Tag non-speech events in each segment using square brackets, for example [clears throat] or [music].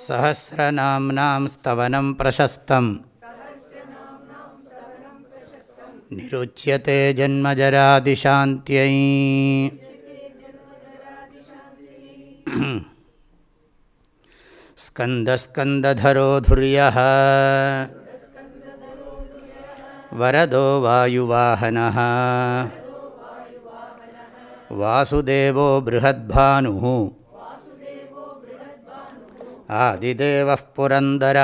सहस्रनाम्नां स्तवनं प्रशस्तम्। निरुच्यते जन्मजरादिशान्त्यै। स्कन्दस्कन्दधरो धुर्यः। वरदो वायुवाहनः। वासुदेवो बृहद्भानुः ஆதிதேவ புரந்தர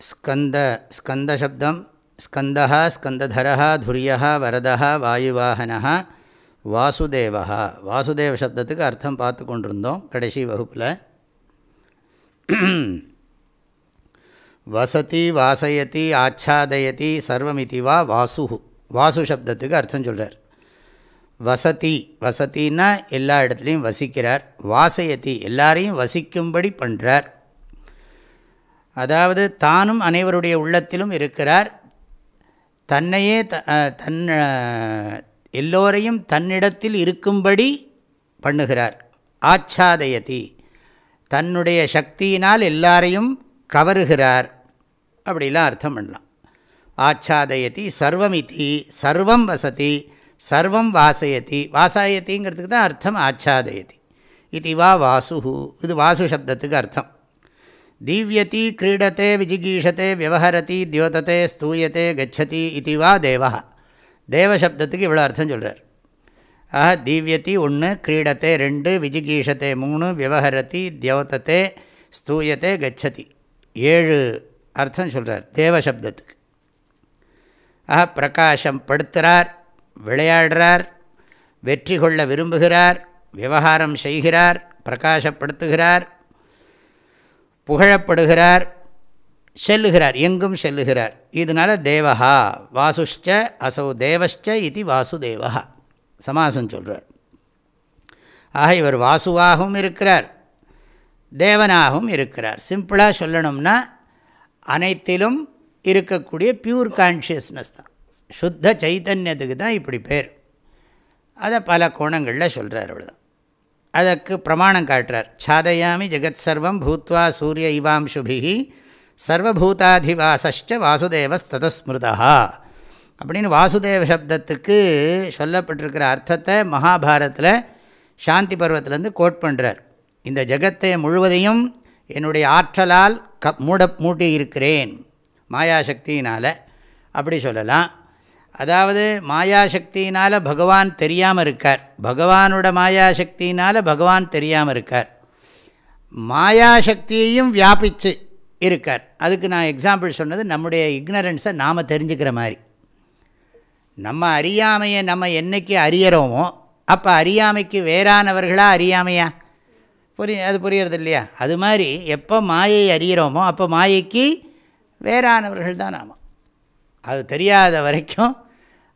ஸ்கந்த ஸ்கந்தசப்தம் ஸ்கந்தா ஸ்கந்ததரா துரியா வரதா வாயுவாகனா வாசுதேவா வாசுதேவ சப்தத்துக்கு அர்த்தம் பார்த்து கொண்டிருந்தோம் கடைசி வகுப்பில். வசதி வாசயதி ஆச்சாதயதி சர்வமிதி வா வாசு வாசு சப்தத்துக்கு அர்த்தம் சொல்கிறார் வசதி வசத்தின்னா எல்லா இடத்துலையும் வசிக்கிறார். வாசயதி எல்லாரையும் வசிக்கும்படி பண்ணுறார் அதாவது தானும் அனைவருடைய உள்ளத்திலும் இருக்கிறார். தன்னையே தன் எல்லோரையும் தன்னிடத்தில் இருக்கும்படி பண்ணுகிறார். ஆச்சாதயதி தன்னுடைய சக்தியினால் எல்லாரையும் கவருகிறார். அப்படிலாம் அர்த்தம் பண்ணலாம். ஆச்சாதயதி சர்வமிதி சர்வம் வசதி சர்வம் வாசயதி. வாசாயத்திங்கிறதுக்கு தான் அர்த்தம் ஆச்சாதயதி. இது வா வாசு இது வாசு சப்தத்துக்கு அர்த்தம். தீவியதி கிரீடத்தை விஜிகீஷத்தை விவஹரதி தியோதத்தை ஸ்தூயத்தை கச்சதி இது வா தேவா தேவசப்தத்துக்கு இவ்வளோ அர்த்தம் சொல்கிறார் ஆஹா தீவியத்தி ஒன்று கிரீடத்தை ரெண்டு விஜிகீஷத்தை மூணு விவஹரதி தியோதத்தை ஸ்தூயத்தை கச்சதி. ஏழு அர்த்தம் சொல்கிறார் தேவசப்தத்துக்கு ஆஹா பிரகாசம் படுத்துகிறார் விளையாடுறார் வெற்றி கொள்ள விரும்புகிறார் விவகாரம் செய்கிறார் பிரகாசப்படுத்துகிறார் புகழப்படுகிறார் செல்லுகிறார் எங்கும் செல்லுகிறார். இதனால் தேவஹா வாசுஷ்ச அசௌ தேவஸ்ச இது வாசுதேவா சமாசம் சொல்கிறார் ஆக இவர் வாசுவாகவும் இருக்கிறார் தேவனாகவும் இருக்கிறார். சிம்பிளாக சொல்லணும்னா அனைத்திலும் இருக்கக்கூடிய பியூர் கான்ஷியஸ்னஸ் தான். சுத்த சைத்தன்யத்துக்கு தான் இப்படி பேர். அதை பல கோணங்களில் சொல்கிறார் அவ்வளோதான் அதற்கு பிரமாணம் காட்டுறார். சாதயாமி ஜெகத் சர்வம் பூத்வா சூரிய இவாம்சுபிகி சர்வபூதாதிவாசஷ்ட வாசுதேவஸ்ததஸ்மிருதா அப்படின்னு வாசுதேவ சப்தத்துக்கு சொல்லப்பட்டிருக்கிற அர்த்தத்தை மகாபாரத்தில் சாந்தி பருவத்திலேருந்து கோட் பண்ணுறார் இந்த ஜெகத்தை முழுவதையும் என்னுடைய ஆற்றலால் க மூட மூட்டி இருக்கிறேன் மாயாசக்தியினால். அப்படி சொல்லலாம். அதாவது மாயாசக்தியினால் பகவான் தெரியாமல் இருக்கார். பகவானோட மாயாசக்தியினால் பகவான் தெரியாமல் இருக்கார். மாயாசக்தியையும் வியாபித்து இருக்கார். அதுக்கு நான் எக்ஸாம்பிள் சொன்னது நம்முடைய இக்னரன்ஸை நாம் தெரிஞ்சுக்கிற மாதிரி. நம்ம அறியாமையை நம்ம என்றைக்கு அறியறோமோ அப்போ அறியாமைக்கு வேறானவர்களாக அறியாமையா? புரிய அது புரியறது இல்லையா? அது மாதிரி எப்போ மாயை அறிகிறோமோ அப்போ மாயைக்கு வேறானவர்கள் தான் நாம். அது தெரியாத வரைக்கும்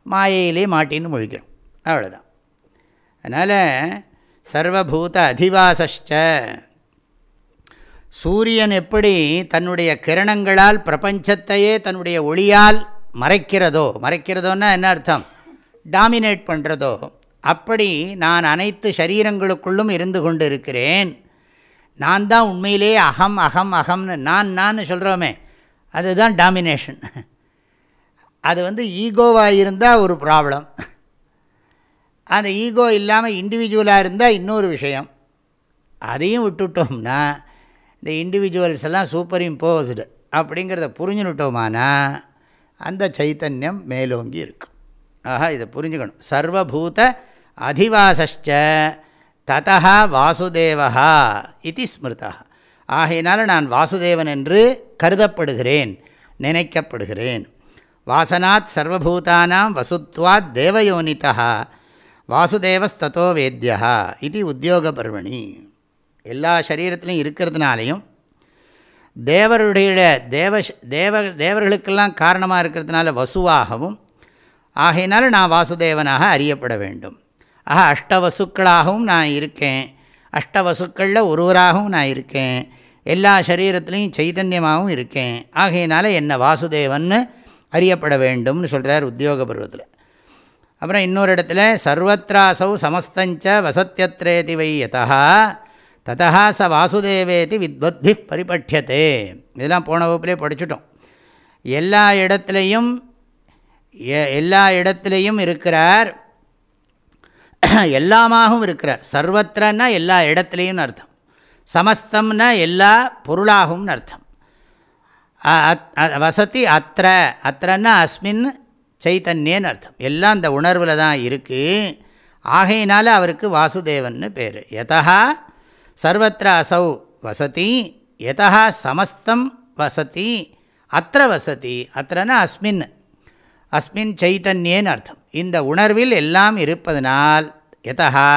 மாயையிலே மாட்டின்னு முழிக்கிறோம். அவ்வளோதான் அதனால் சர்வபூத அதிவாசஷ்ட சூரியன் எப்படி தன்னுடைய கிரணங்களால் பிரபஞ்சத்தையே தன்னுடைய ஒளியால் மறைக்கிறதோ மறைக்கிறதோன்னா என்ன அர்த்தம்? டாமினேட் பண்ணுறதோ அப்படி நான் அனைத்து சரீரங்களுக்குள்ளும் இருந்து கொண்டு இருக்கிறேன் நான் தான் உண்மையிலே அகம் அகம் அகம்னு நான் நான் சொல்கிறோமே அதுதான் டாமினேஷன். அது வந்து ஈகோவாக இருந்தால் ஒரு ப்ராப்ளம். அந்த ஈகோ இல்லாமல் இண்டிவிஜுவலாக இருந்தால் இன்னொரு விஷயம். அதையும் விட்டுட்டோம்னா இந்த இண்டிவிஜுவல்ஸ் எல்லாம் சூப்பர் இம்போஸ்டு அப்படிங்கிறத புரிஞ்சுனுட்டோமானா அந்த சைத்தன்யம் மேலோங்கி இருக்கும் ஆஹா இதை புரிஞ்சுக்கணும். சர்வபூத அதிவாசஸ்ச ததா வாசுதேவா இது ஸ்மிருதா ஆகையினால நான் வாசுதேவன் என்று கருதப்படுகிறேன் நினைக்கப்படுகிறேன். வாசனாத் சர்வபூதானாம் வசுத்வாத் தேவயோனிதா வாசுதேவஸ்தோ வேத்தியா இது உத்தியோக பர்வணி எல்லா சரீரத்திலையும் இருக்கிறதுனாலையும் தேவருடைய தேவ தேவ தேவர்களுக்கெல்லாம் காரணமாக இருக்கிறதுனால வசுவாகவும் ஆகையினால நான் வாசுதேவனாக அறியப்பட வேண்டும். ஆக அஷ்டவசுக்களாகவும் நான் இருக்கேன். அஷ்டவசுக்களில் ஒருவராகவும் நான் இருக்கேன். எல்லா சரீரத்துலேயும் சைதன்யமாகவும் இருக்கேன். ஆகையினால என்னை வாசுதேவன்னு அறியப்பட வேண்டும்னு சொல்கிறார் உத்தியோக பருவத்தில். அப்புறம் இன்னொரு இடத்துல சர்வத்ராசௌ சமஸ்தஞ்ச வசத்தியத்ரேதி வை யதா ததா ச வாசுதேவேதி வித்வத்பி பரிபட்யத்தே இதெல்லாம் போன வகுப்பிலே படிச்சுட்டோம். எல்லா இடத்துலையும் எல்லா இடத்துலையும் இருக்கிறார் [clears throat] எல்லாமாகவும் இருக்கிறார். சர்வத்திரன்னா எல்லா இடத்துலையும் அர்த்தம். சமஸ்தம்னா எல்லா பொருளாகும்னு அர்த்தம். வசதி அத்த அத்தன்னா அஸ்மின் சைத்தன்யன்னு அர்த்தம். எல்லாம் அந்த உணர்வில் தான் இருக்குது ஆகையினால அவருக்கு வாசுதேவன்னு பேர். எதா சர்வத்திர அசௌ வசதி. எதா சமஸ்தம் வசதி. அத்த வசதி. அத்தனா அஸ்மின். அஸ்மின் சைத்தன்யேன்னு அர்த்தம். இந்த உணர்வில் எல்லாம் இருப்பதனால் எதா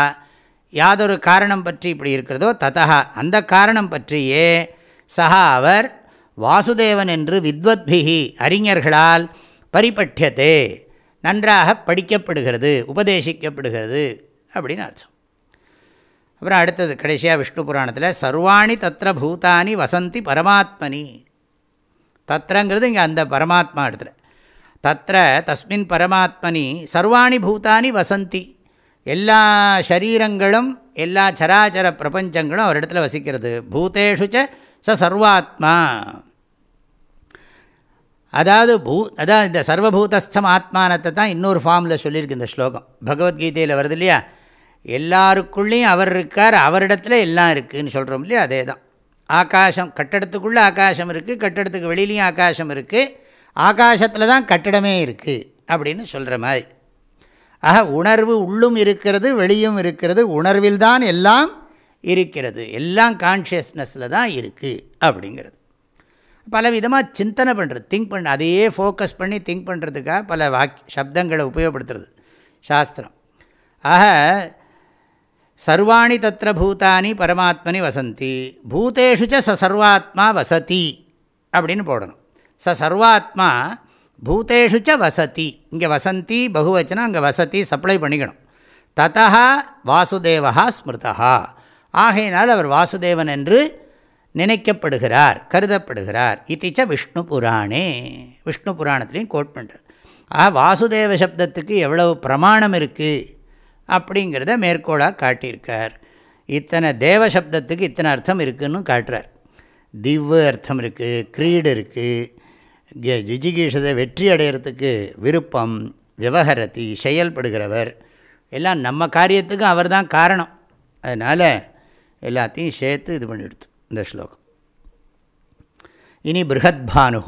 யாதொரு காரணம் பற்றி இப்படி இருக்கிறதோ ததா அந்த காரணம் பற்றியே சஹா அவர் வாசுதேவன் என்று வித்வத்பிகி அறிஞர்களால் பரிபட்யத்தே நன்றாக படிக்கப்படுகிறது உபதேசிக்கப்படுகிறது அப்படின்னு அர்த்தம். அப்புறம் அடுத்தது கடைசியாக விஷ்ணு புராணத்தில் சர்வாணி தத்திர பூதானி வசந்தி பரமாத்மனி. தத்திரங்கிறது இங்கே அந்த பரமாத்மா இடத்துல தத்திர தஸ்மின் பரமாத்மனி சர்வாணி பூதானி வசந்தி. எல்லா ஷரீரங்களும் எல்லா சராச்சர பிரபஞ்சங்களும் அவர் இடத்துல வசிக்கிறது. பூதேஷு ச ச சர்வாத்மா. அதாவது பூ அதாவது இந்த சர்வபூதஸ்தம் ஆத்மானத்தை தான் இன்னொரு ஃபார்மில் சொல்லியிருக்கு இந்த ஸ்லோகம். பகவத்கீதையில் வருது இல்லையா? எல்லாருக்குள்ளேயும் அவர் இருக்கார் அவரிடத்துல எல்லாம் இருக்குதுன்னு சொல்கிறோம் இல்லையா? அதே தான். ஆகாசம் கட்டடத்துக்குள்ளே ஆகாசம் இருக்குது கட்டடத்துக்கு வெளியிலையும் ஆகாசம் இருக்குது ஆகாசத்தில் தான் கட்டடமே இருக்குது அப்படின்னு சொல்கிற மாதிரி. ஆக உணர்வு உள்ளும் இருக்கிறது வெளியும் இருக்கிறது உணர்வில் தான் எல்லாம் இருக்கிறது. எல்லாம் கான்ஷியஸ்னஸில் தான் இருக்குது அப்படிங்கிறது. பல விதமாக சிந்தனை பண்ணுறது திங்க் பண்ண அதையே ஃபோக்கஸ் பண்ணி திங்க் பண்ணுறதுக்காக பல வாக் சப்தங்களை உபயோகப்படுத்துறது. சாஸ்திரம். ஆக சர்வாணி தத்திர பூதானி பரமாத்மனி வசந்தி பூதேஷு ச சர்வாத்மா வசதி அப்படின்னு போடணும். ச சர்வாத்மா பூதேஷு ச வசதி. இங்கே வசந்தி பகுவச்சனம் அங்கே வசதி சப்ளை பண்ணிக்கணும். ததா வாசுதேவா ஸ்மிருதா ஆகையினால் அவர் வாசுதேவன் என்று நினைக்கப்படுகிறார் கருதப்படுகிறார். இத்திச்ச விஷ்ணு புராணே விஷ்ணு புராணத்துலேயும் கோட் பண்ணுறார் ஆ வாசுதேவ சப்தத்துக்கு எவ்வளவு பிரமாணம் இருக்குது அப்படிங்கிறத மேற்கோளாக காட்டியிருக்கார். இத்தனை தேவ சப்தத்துக்கு இத்தனை அர்த்தம் இருக்குதுன்னு காட்டுறார். திவ்வு அர்த்தம் இருக்குது க்ரீடு இருக்குது ஜிஜிகீஷதை வெற்றி அடையிறதுக்கு விருப்பம் விவகரத்தி செயல்படுகிறவர் எல்லாம் நம்ம காரியத்துக்கும் அவர் தான் காரணம். அதனால் எல்லாத்தையும் சேர்த்து இது பண்ணிடுது இந்த ஸ்லோகம். இனி பிருகத்பானு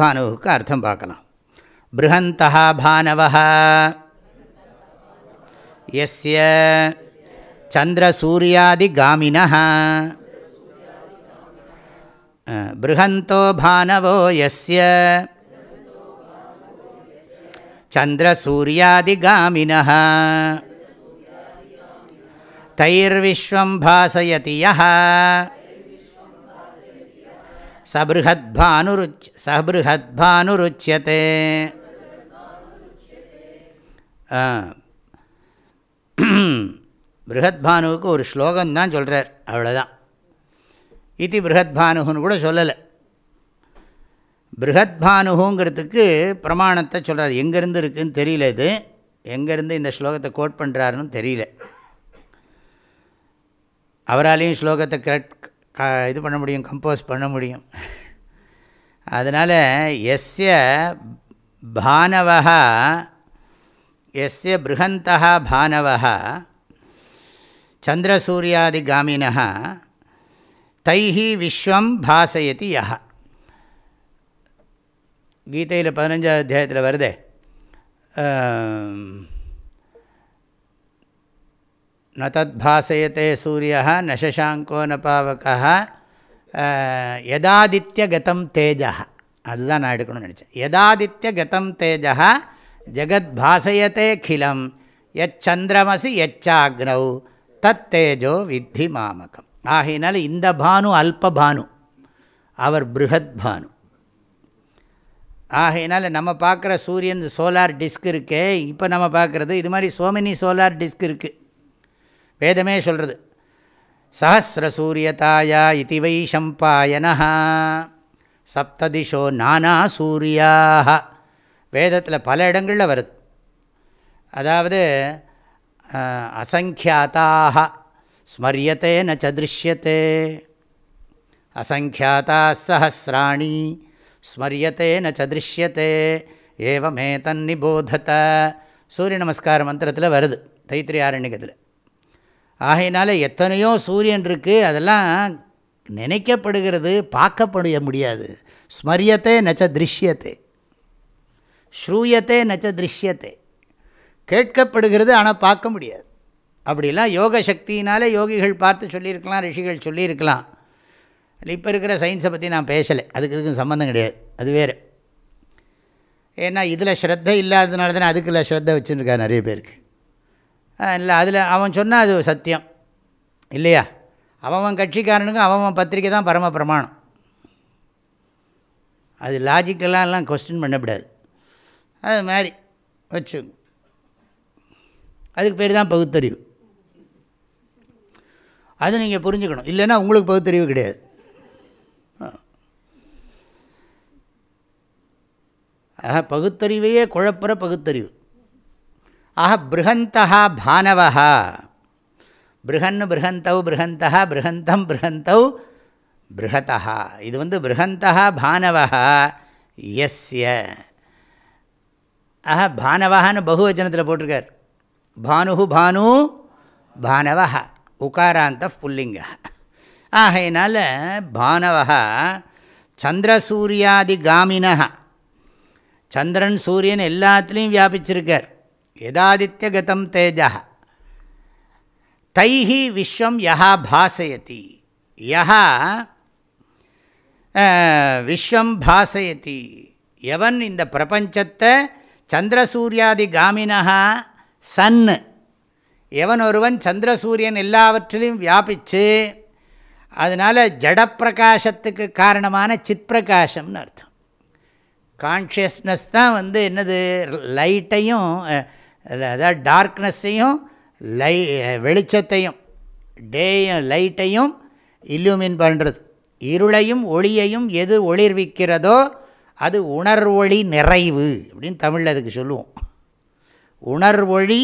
பானுவுக்கு அர்த்தம் பார்க்கலாம். பிருகந்தா பானவ எஸ்ய சந்திரசூரியாதிகாமின பிருகந்தோ பானவோ எஸ்ய சந்திரசூரியாதிகாமின தைர்விஸ்வம் பாசயதி யா சபிருஹத்பானுருச் சபிருஹத்பானுருச்சியதே பிருகத்பானுவுக்கு ஒரு ஸ்லோகம் தான் சொல்கிறார் அவ்வளோதான் இது பிருகத்பானுன்னு கூட சொல்லலை. பிருகத்பானுங்கிறதுக்கு பிரமாணத்தை சொல்கிறார் எங்கேருந்து இருக்குதுன்னு தெரியல இது. எங்கேருந்து இந்த ஸ்லோகத்தை கோட் பண்ணுறாருன்னு தெரியல. அவராலேயும் ஸ்லோகத்தை கரெக்ட் இது பண்ண முடியும் கம்போஸ் பண்ண முடியும். அதனால் எஸ்ய பானவா எஸ்ய பிருகந்தः பானவः சந்திரசூரியாதிகாமினः தைஹி விஸ்வம் பாசயதி யா கீதையில் பதினஞ்சாவது அத்தியாயத்தில் வருதே. ந தத்பாசயத்தே சூரிய ந சசாங்கோ ந பாவகः யதாதித்யகதம் தேஜா அதுதான் நான் எடுக்கணும்னு நினச்சேன். யதாதித்ய யதாதித்யகதம் தேஜா ஜெகத் பாசயத்தே கிலம் யச்சந்திரமசி யச்சாக்னௌ தத்தேஜோ வித்தி மாமகம் ஆகையினால இந்த பானு அல்பபானு அவர் பிருகத் பானு। ஆகையினால் நம்ம பார்க்குற சூரியன் சோலார் டிஸ்க் இருக்கே இப்போ நம்ம பார்க்குறது இது மாதிரி சோமினி சோலார் டிஸ்க் இருக்குது வேதமே சொல்கிறது சஹசிரசூரியதாயா இதி வை சம்பாயனா சப்ததிஷோ நானா சூரியாக வேதத்தில் பல இடங்களில் வருது. அதாவது அசங்கியாத்தாக ஸ்மரியத்தே ந திருஷ்யத்தே. அசங்கியாத்தா சஹசிராணி ஸ்மரியத்தே ந திருஷ்யத்தே. ஏவமே தன்னிபோதத. சூரிய நமஸ்கார மந்திரத்தில் வருது. தைத்திரியாரண்யத்தில் ஆகையினால எத்தனையோ சூரியன் இருக்குது அதெல்லாம் நினைக்கப்படுகிறது பார்க்கப்பட முடியாது. ஸ்மரியத்தை நச்ச திருஷ்யத்தை. ஸ்ரூயத்தை நச்ச திருஷ்யத்தை. கேட்கப்படுகிறது ஆனால் பார்க்க முடியாது. அப்படிலாம் யோக சக்தியினாலே யோகிகள் பார்த்து சொல்லியிருக்கலாம் ரிஷிகள் சொல்லியிருக்கலாம். இப்போ இருக்கிற சயின்ஸை பற்றி நான் பேசலை. அதுக்கு இதுக்கும் சம்மந்தம் கிடையாது. அது வேறு. ஏன்னா இதில் ஸ்ரத்த இல்லாததுனால தானே அதுக்குள்ள ஸ்ரத்த வச்சுருக்கா நிறைய பேருக்கு. இல்லை அதில் அவன் சொன்னால் அது சத்தியம். இல்லையா? அவன் கட்சிக்காரனுக்கும் அவன் பத்திரிக்கை தான் பரம பிரமாணம். அது லாஜிக்கெல்லாம் எல்லாம் கொஸ்டின் பண்ணக்கூடாது. அது மாதிரி வச்சு. அதுக்கு பேர் தான் பகுத்தறிவு. அது நீங்கள் புரிஞ்சுக்கணும். இல்லைன்னா உங்களுக்கு பகுத்தறிவு கிடையாது. ஆக பகுத்தறிவையே குழப்புற பகுத்தறிவு. ஆக பிருகந்தா பானவா பிருகன் பிருகந்தௌ பிருகந்தா பிருகந்தம் பிருகந்தௌ பிருகதா இது வந்து பிருகந்தா பானவா எஸ்ய. ஆஹா பானவஹான்னு பகுவச்சனத்தில் போட்டிருக்கார். பானு பானு பானவா உகாராந்த புல்லிங்க. ஆகையினால பானவா சந்திரசூரியாதி காமின சந்திரன் சூரியன் எல்லாத்துலேயும் வியாபிச்சிருக்கார். யதாதித்யகதம் தேஜா தைஹி விஸ்வம் யஹா பாசயதி யா விஸ்வம் பாசயதி எவன் இந்த பிரபஞ்சத்தை சந்திரசூரியாதி காமினஹா சன் எவன் ஒருவன் சந்திரசூரியன் எல்லாவற்றிலையும் வியாபித்து அதனால் ஜடப்பிரகாசத்துக்கு காரணமான சித்பிரகாசம்னு அர்த்தம் கான்ஷியஸ்னஸ் தான் வந்து என்னது லைட்டையும் அதாவது டார்க்னஸ்ஸையும் லை வெளிச்சத்தையும் டேயும் லைட்டையும் இல்லுமின் பண்ணுறது இருளையும் ஒளியையும் எது ஒளிர்விக்கிறதோ அது உணர்வொளி நிறைவு அப்படின்னு தமிழில் அதுக்கு சொல்லுவோம். உணர்வொளி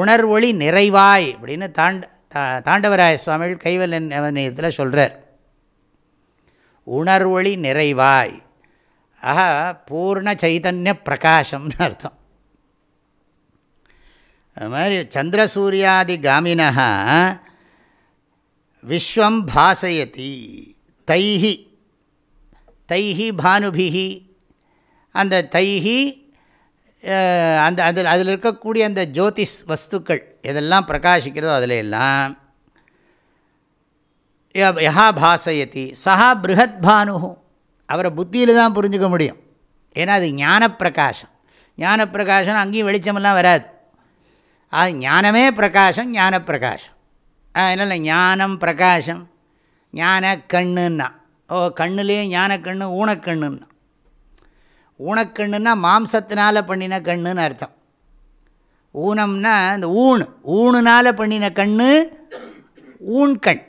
உணர்வொளி நிறைவாய் அப்படின்னு தாண்ட தாண்டவராய சுவாமிகள் கைவல்லன் அவனியத்தில் சொல்கிறார் உணர்வொளி நிறைவாய். ஆஹா பூர்ண சைதன்ய பிரகாசம்னு அர்த்தம். அது மாதிரி சந்திரசூரியாதி காமினா விஸ்வம் பாசயதி தைஹி தைஹி பானுபிஹி அந்த தைஹி அந்த அதில் அதில் இருக்கக்கூடிய அந்த ஜோதிஷ் வஸ்துக்கள் எதெல்லாம் பிரகாசிக்கிறதோ அதில் எல்லாம் யஹா பாசயதி சஹா பிருகத் பானு அவரை புத்தியில் தான் புரிஞ்சுக்க முடியும். ஏன்னா அது ஞானப்பிரகாசம். ஞானப்பிரகாசம் அங்கேயும் வெளிச்சமெல்லாம் வராது. அது ஞானமே பிரகாசம் ஞானப்பிரகாசம். அதனால் ஞானம் பிரகாசம்? ஞான கண்ணுன்னா. ஓ கண்ணுலேயே ஞானக்கண்ணு ஊனக்கண்ணுன்னா. ஊனக்கண்ணுன்னா மாம்சத்தினால் பண்ணின கண்ணுன்னு அர்த்தம். ஊனம்னா இந்த ஊண் ஊணுனால் பண்ணின கண்ணு ஊண்கண்.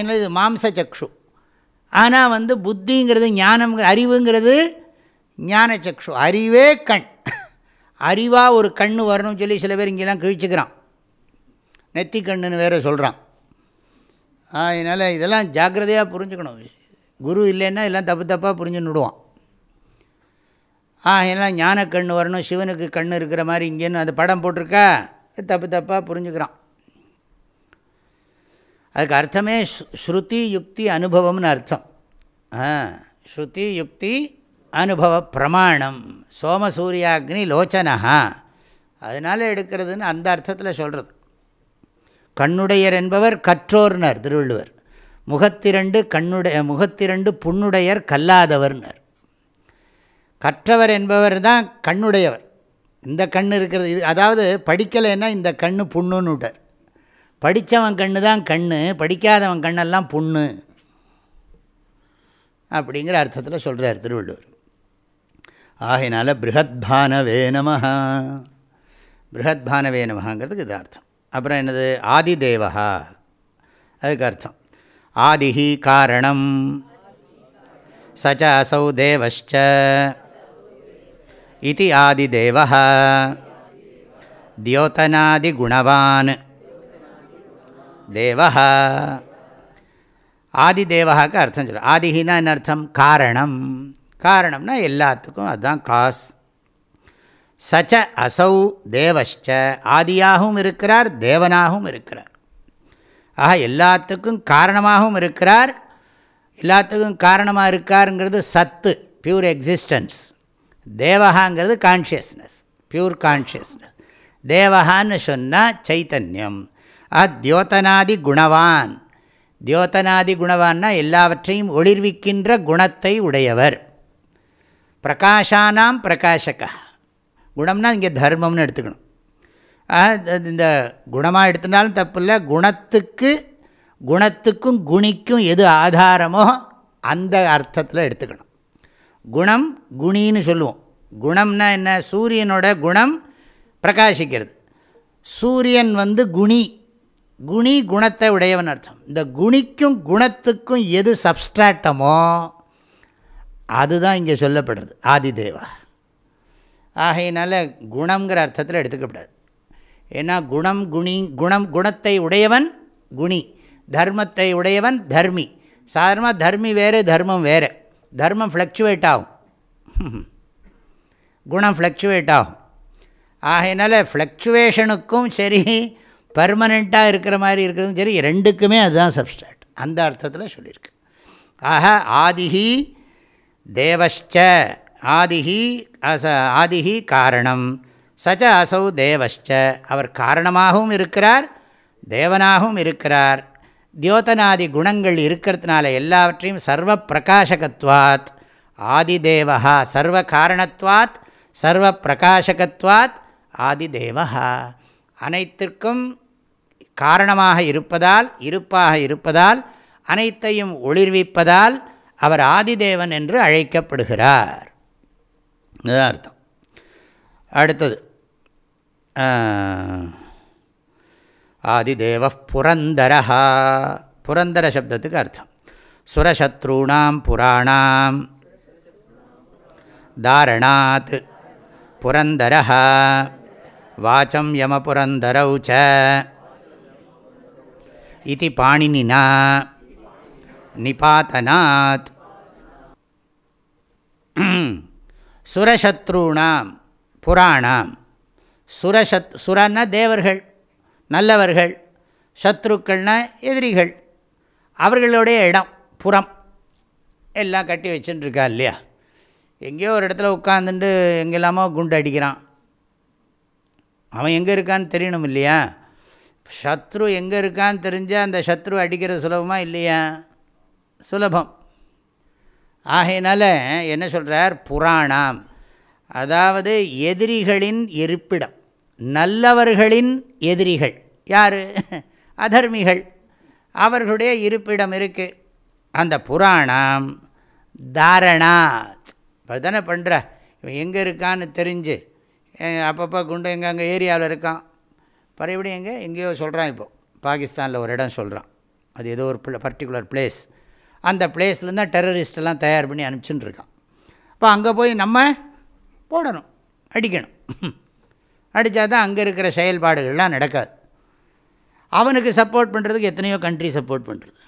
என்ன இது மாம்ச சக்ஷு. ஆனால் வந்து புத்திங்கிறது ஞானம் அறிவுங்கிறது ஞான சக்ஷு அறிவே கண். அறிவாக ஒரு கண் வரணும்னு சொல்லி சில பேர் இங்கெல்லாம் கிழிச்சுக்கிறான். நெத்தி கண்ணுன்னு வேறு சொல்கிறான் அதனால் இதெல்லாம் ஜாக்கிரதையாக புரிஞ்சுக்கணும். குரு இல்லைன்னா எல்லாம் தப்பு தப்பாக புரிஞ்சுன்னுடுவான் ஆ எல்லாம் ஞான கண் வரணும் சிவனுக்கு கண் இருக்கிற மாதிரி இங்கேன்னு அந்த படம் போட்டிருக்கா? தப்பு தப்பாக புரிஞ்சுக்கிறான். அதுக்கு அர்த்தமே ஸ்ருதி யுக்தி அனுபவம்னு அர்த்தம். ஆ ஸ்ருதி யுக்தி அனுபவ பிரமாணம். சோமசூரியாக்னி லோச்சனஹா. அதனால் எடுக்கிறதுன்னு அந்த அர்த்தத்தில் சொல்கிறது கண்ணுடையர் என்பவர் கற்றோர்னர் திருவள்ளுவர். முகத்திரண்டு கண்ணுடைய முகத்திரண்டு புண்ணுடையர் கல்லாதவர்னர். கற்றவர் என்பவர் தான் கண்ணுடையவர். இந்த கண் இருக்கிறது இது அதாவது படிக்கலைன்னா இந்த கண் புண்ணுன்னு விட்டார். படித்தவன் கண்ணு தான் கண் படிக்காதவன் கண்ணெல்லாம் புண்ணு. அப்படிங்கிற அர்த்தத்தில் சொல்கிறார் திருவள்ளுவர். ஆகையினால பிருகத்பானவே நமஹா பிருகத்பானவே நமஹாங்கிறதுக்கு இது அர்த்தம். அப்புறம் என்னது? ஆதிதேவா அதுக்கு அர்த்தம். ஆதிஹி காரணம். சச்ச அசௌ தேவச்ச இது ஆதிதேவ தியோதனாதிகுணவான் தேவ ஆதிதேவகாக்கு அர்த்தம் சொல்ல ஆதிஹினா என்ன அர்த்தம்? காரணம். காரணம்னா எல்லாத்துக்கும் அதுதான் காஸ். சச்ச அசௌ தேவஷ்ச. ஆதியாகவும் இருக்கிறார் தேவனாகவும் இருக்கிறார். ஆக எல்லாத்துக்கும் காரணமாகவும் இருக்கிறார். எல்லாத்துக்கும் காரணமாக இருக்காருங்கிறது சத்து பியூர் எக்ஸிஸ்டன்ஸ் தேவகாங்கிறது கான்ஷியஸ்னஸ் பியூர் கான்ஷியஸ்னஸ் தேவகான்னு சொன்னால் சைத்தன்யம். ஆ தியோதனாதி குணவான். தியோதனாதி குணவான்னா எல்லாவற்றையும் ஒளிர்விக்கின்ற குணத்தை உடையவர். பிரகாஷானாம் பிரகாஷக. குணம்னா இங்கே தர்மம்னு எடுத்துக்கணும். இந்த குணமாக எடுத்துனாலும் தப்பு இல்லை குணத்துக்கு குணத்துக்கும் குணிக்கும் எது ஆதாரமோ அந்த அர்த்தத்தில் எடுத்துக்கணும். குணம் குணின்னு சொல்லுவோம். குணம்னா என்ன? சூரியனோட குணம் பிரகாசிக்கிறது சூரியன் வந்து குணி. குணி குணத்தை உடையவன் அர்த்தம். இந்த குணிக்கும் குணத்துக்கும் எது சப்ஸ்ட்ராட்டமோ அதுதான் இங்கே சொல்லப்படுறது ஆதிதேவா. ஆகையினால குணங்கிற அர்த்தத்தில் எடுத்துக்கப்படாது ஏன்னா குணம் குணி குணம் குணத்தை உடையவன் குணி தர்மத்தை உடையவன் தர்மி. சாதாரணமாக தர்மி வேறு தர்மம் வேறு. தர்மம் ஃப்ளக்சுவேட் ஆகும். [laughs] குணம் ஃப்ளக்சுவேட் ஆகும். ஆகையினால ஃப்ளக்சுவேஷனுக்கும் சரி பர்மனெண்ட்டாக இருக்கிற மாதிரி இருக்கிறதும் சரி ரெண்டுக்குமே அதுதான் சப்ஸ்டாட் அந்த அர்த்தத்தில் சொல்லியிருக்கு. ஆக ஆதிஹி தேவச்ச ஆதிஹி அச ஆதிஹி காரணம். சச்ச அசௌ தேவச்ச அவர் காரணமாகவும் இருக்கிறார் தேவனாகவும் இருக்கிறார். தியோதனாதி குணங்கள் இருக்கிறதுனால எல்லாவற்றையும் சர்வ பிரகாசகத்வாத் ஆதிதேவா சர்வ காரணத்வாத் சர்வ பிரகாசகத்வாத் ஆதிதேவா அனைத்திற்கும் காரணமாக இருப்பதால் இருப்பாக இருப்பதால் அனைத்தையும் ஒளிர்விப்பதால் அவர் ஆதிதேவன் என்று அழைக்கப்படுகிறார். இதுதான் அர்த்தம். அடுத்தது ஆதிதேவ புரந்தரஹா. புரந்தர சப்தத்துக்கு அர்த்தம். சுரசத்ரூணாம் புராணாம். தாரணாத் புரந்தரஹா. வாச்சம் யமபுரந்தரௌ ச. இது பாணினினா. நிபாத்தனாத் சுரசத்ருணாம் புராணாம். சுரசத் சுரன்னா தேவர்கள் நல்லவர்கள் சத்ருக்கள்னா எதிரிகள். அவர்களுடைய இடம் புறம். எல்லாம் கட்டி வச்சுட்டுருக்கா இல்லையா? எங்கேயோ ஒரு இடத்துல உட்காந்துட்டு எங்கெல்லாமோ குண்டு அடிக்கிறான். அவன் எங்கே இருக்கான்னு தெரியணும் இல்லையா? சத்ரு எங்கே இருக்கான்னு தெரிஞ்சால் அந்த சத்ரு அடிக்கிறது சுலபமாக இல்லையா? சுலபம். ஆகையினால என்ன சொல்கிறார் புராணம். அதாவது எதிரிகளின் இருப்பிடம். நல்லவர்களின் எதிரிகள். யார்? அதர்மிகள். அவர்களுடைய இருப்பிடம் இருக்குது அந்த புராணம் தாரணாத். இப்போ தானே பண்ணுற இவன் எங்கே இருக்கான்னு தெரிஞ்சு அப்பப்போ குண்டு எங்கே அங்கே ஏரியாவில் இருக்கான். பறையபடி எங்கே? எங்கேயோ சொல்கிறான் இப்போது பாகிஸ்தானில் ஒரு இடம் சொல்கிறான் அது ஏதோ ஒரு பர்டிகுலர் பிளேஸ் அந்த பிளேஸ்லேருந்து தான் டெரரிஸ்டெல்லாம் தயார் பண்ணி அனுப்பிச்சுன்னு இருக்கான். அப்போ அங்கே போய் நம்ம போடணும் அடிக்கணும். அடித்தா தான் அங்கே இருக்கிற செயல்பாடுகள்லாம் நடக்காது. அவனுக்கு சப்போர்ட் பண்ணுறதுக்கு எத்தனையோ கண்ட்ரி சப்போர்ட் பண்ணுறது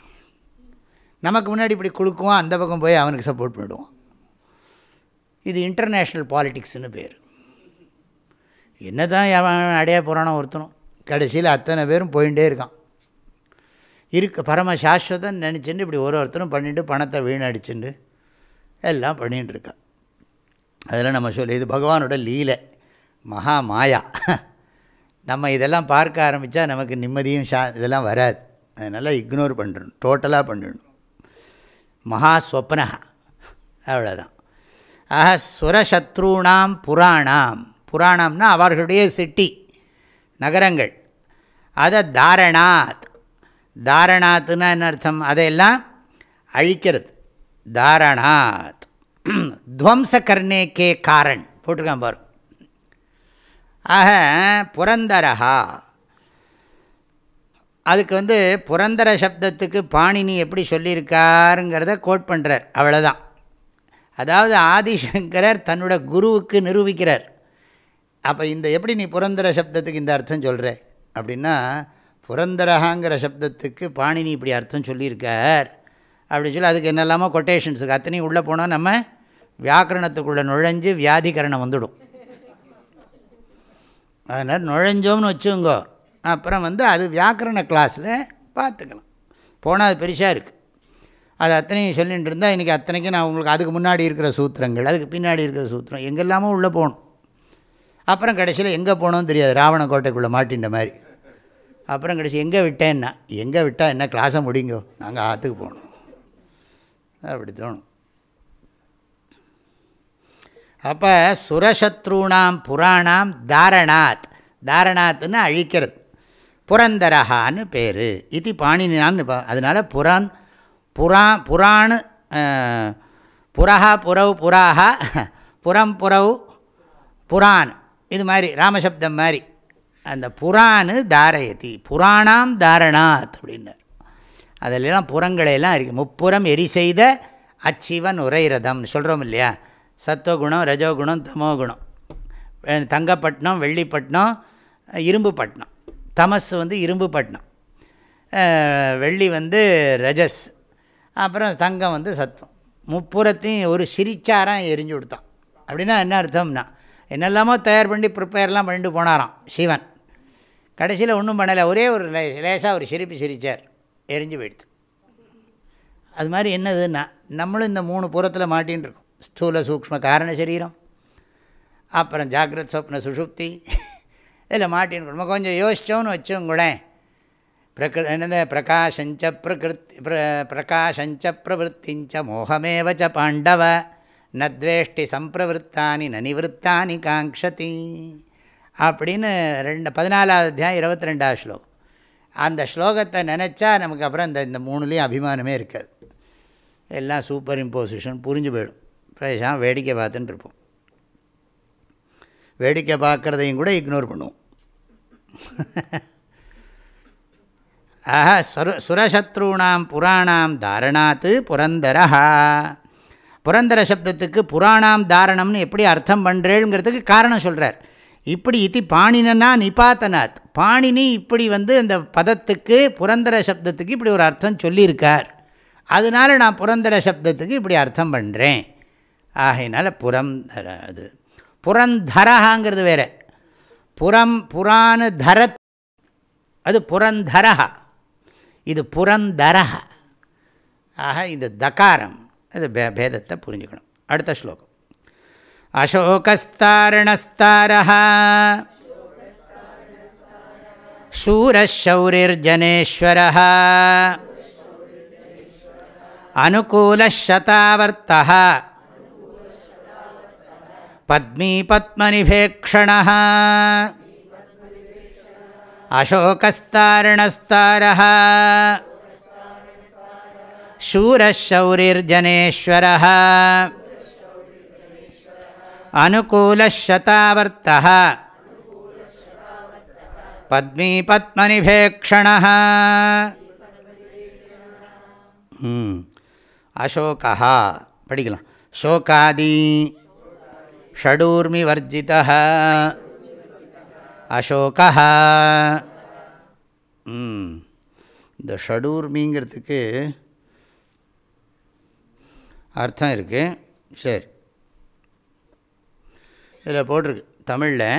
நமக்கு முன்னாடி இப்படி கொடுக்குவோம் அந்த பக்கம் போய் அவனுக்கு சப்போர்ட் பண்ணிவிடுவான் இது இன்டர்நேஷ்னல் பாலிட்டிக்ஸ்னு பேர். என்ன தான் அவன் அடைய போகிறானோ ஒருத்தனும் கடைசியில் அத்தனை பேரும் போயிட்டே இருக்கான். இருக்க. பரம சாஸ்வதம் நினச்சிட்டு இப்படி ஒரு ஒருத்தரும் பண்ணிட்டு பணத்தை வீணடிச்சுட்டு எல்லாம் பண்ணிகிட்டுருக்கா அதெல்லாம் நம்ம சொல்லி இது பகவானோட லீலை மகா மாயா. நம்ம இதெல்லாம் பார்க்க ஆரம்பித்தா நமக்கு நிம்மதியும் ஷா இதெல்லாம் வராது. அதனால் இக்னோர் பண்ணிடணும் டோட்டலாக பண்ணிடணும். மகா ஸ்வப்னா அவ்வளோதான் ஆக சுரசத்ருணாம் புராணாம். புராணம்னா அவர்களுடைய சிட்டி நகரங்கள். அதை தாரணாத் தாரணாத்துன்னா என்ன அர்த்தம்? அதையெல்லாம் அழிக்கிறது. தாரணாத். துவம்சகர்ணே கே காரன் போட்டிருக்கான் பாரு. ஆக புரந்தரஹா. அதுக்கு வந்து புரந்தர சப்தத்துக்கு பாணினி எப்படி சொல்லியிருக்காருங்கிறத கோட் பண்ணுறார் அவ்வளோதான் அதாவது ஆதிசங்கரர் தன்னோட குருவுக்கு நிரூபிக்கிறார். அப்போ இந்த எப்படி நீ புரந்தர சப்தத்துக்கு இந்த அர்த்தம் சொல்கிற அப்படின்னா புரந்தரகாங்கிற சப்தத்துக்கு பாணினி இப்படி அர்த்தம் சொல்லியிருக்கார். அப்படி சொல்லி அதுக்கு என்னெல்லாமோ கொட்டேஷன்ஸ் இருக்குது அத்தனையும் உள்ளே போனால் நம்ம வியாக்கரணத்துக்குள்ளே நுழைஞ்சு வியாதிகரணம் வந்துடும். அதனால் நுழைஞ்சோம்னு வச்சுங்கோ. அப்புறம் வந்து அது வியாக்கரண கிளாஸில் பார்த்துக்கலாம். போனால் அது பெருசாக இருக்குது அது அத்தனையும் சொல்லிகிட்டு இருந்தால் இன்றைக்கி அத்தனைக்கும் நான் உங்களுக்கு அதுக்கு முன்னாடி இருக்கிற சூத்திரங்கள் அதுக்கு பின்னாடி இருக்கிற சூத்திரம் எங்கெல்லாமோ உள்ளே போகணும். அப்புறம் கடைசியில் எங்கே போகணும்னு தெரியாது. ராவண கோட்டைக்குள்ளே மாட்டின்ற மாதிரி. அப்புறம் கடைசி எங்கே விட்டேன்னா? எங்கே விட்டால் என்ன? கிளாஸை முடிங்கோ. நாங்கள் ஆற்றுக்கு போகணும். அப்படி தோணும். அப்போ சுரசத்ருணாம் புராணாம் தாரணாத். தாரணாத்துன்னு அழிக்கிறது. புரந்தரஹான்னு பேர். இது பாணினான்னு அதனால் புரான் புரா புராணு புரஹா புறவு புராஹா புறம் புறவு புரான் இது மாதிரி ராமசப்தம் மாதிரி. அந்த புராணு தாரயதி புராணாம் தாரணாத் அப்படின்னார். அதிலெல்லாம் புறங்களையெல்லாம் இருக்குது முப்புறம் எரி செய்த அச்சிவன் உரைரதம் சொல்கிறோம் இல்லையா? சத்துவகுணம் ரஜோகுணம் தமோகுணம். தங்கப்பட்டினம் வெள்ளிப்பட்டினம் இரும்புப்பட்டினம் தமஸ் வந்து இரும்புப்பட்டினம் வெள்ளி வந்து ரஜஸ். அப்புறம் தங்கம் வந்து சத்துவம். முப்புறத்தையும் ஒரு சிரிச்சாரம் எரிஞ்சு கொடுத்தான். அப்படின்னா என்ன அர்த்தம்னா என்னெல்லாமோ தயார் பண்ணி ப்ரிப்பேர்லாம் பண்ணிட்டு போனாராம் சிவன். கடைசியில் ஒன்றும் பண்ணலை. ஒரே ஒரு லே லேசாக ஒரு சிரிப்பு சிரித்தார் எரிஞ்சு போயிடுது அது மாதிரி என்னதுன்னா நம்மளும் இந்த மூணு புறத்தில் மாட்டின்னு இருக்கோம். ஸ்தூல சூக்ம காரண சரீரம் அப்புறம் ஜாகிரத் சொப்ன சுஷுப்தி இதில் மாட்டின்னு நம்ம கொஞ்சம் யோசித்தோன்னு வச்சோங்களேன். பிரகிரு என்னது? பிரகாஷஞ்ச பிரகிருத்தி பிர பிரகாஷஞ்ச பிரவருத்திஞ்ச மோகமேவச்ச பாண்டவ நத்வேஷ்டி சம்பிரவருத்தானி நனிவருத்தானி காங்ஷதி அப்படின்னு ரெண்டு பதினாலாவது அத்தியாயம் இருபத்தி ரெண்டாவது ஸ்லோகம். அந்த ஸ்லோகத்தை நினச்சா நமக்கு அப்புறம் இந்த இந்த மூணுலேயும் அபிமானமே இருக்காது. எல்லாம் சூப்பர் இம்போசிஷன் புரிஞ்சு போயிடும். பேசாமல் வேடிக்கை பார்த்துன்னு இருப்போம். வேடிக்கை பார்க்குறதையும் கூட இக்னோர் பண்ணுவோம். ஆஹா சுர சுரசத்ருணாம் புராணாம் தாரணாத்து புரந்தரஹா. புரந்தர சப்தத்துக்கு புராணாம் தாரணம்னு எப்படி அர்த்தம் பண்ணுறேங்கிறதுக்கு காரணம் சொல்கிறார் இப்படி இத்தி பாணினா நிபாத்தனாத் பாணினி இப்படி வந்து அந்த பதத்துக்கு புரந்தர சப்தத்துக்கு இப்படி ஒரு அர்த்தம் சொல்லியிருக்கார். அதனால் நான் புரந்தர சப்தத்துக்கு இப்படி அர்த்தம் பண்ணுறேன் ஆகையினால புரந்தர அது புரந்தரகாங்கிறது வேறு. புறம் புராண தரத் அது புரந்தரஹா. இது புரந்தரஹா. ஆக இது தகாரம். அது பே பேதத்தை புரிஞ்சுக்கணும். அடுத்த ஸ்லோகம். अशोकस्तारणस्तारः शूरशौरिर्जनेश्वरः अनुकूलशतावर्तः पद्मीपद्मनिभेक्षणः अशोकस्तारणस्तारः शूरशौरिर्जनेश्वरः अनुकूलशतावर्तः பத்மீ பத்மனிபேக்ஷண அசோகா படிக்கலாம் சோகாதி ஷடூர்மி வர்ஜித அசோகா இந்த ஷடூர்மிங்கிறதுக்கு அர்த்தம் இருக்குது சரி இதில் போட்டிருக்கு. தமிழில்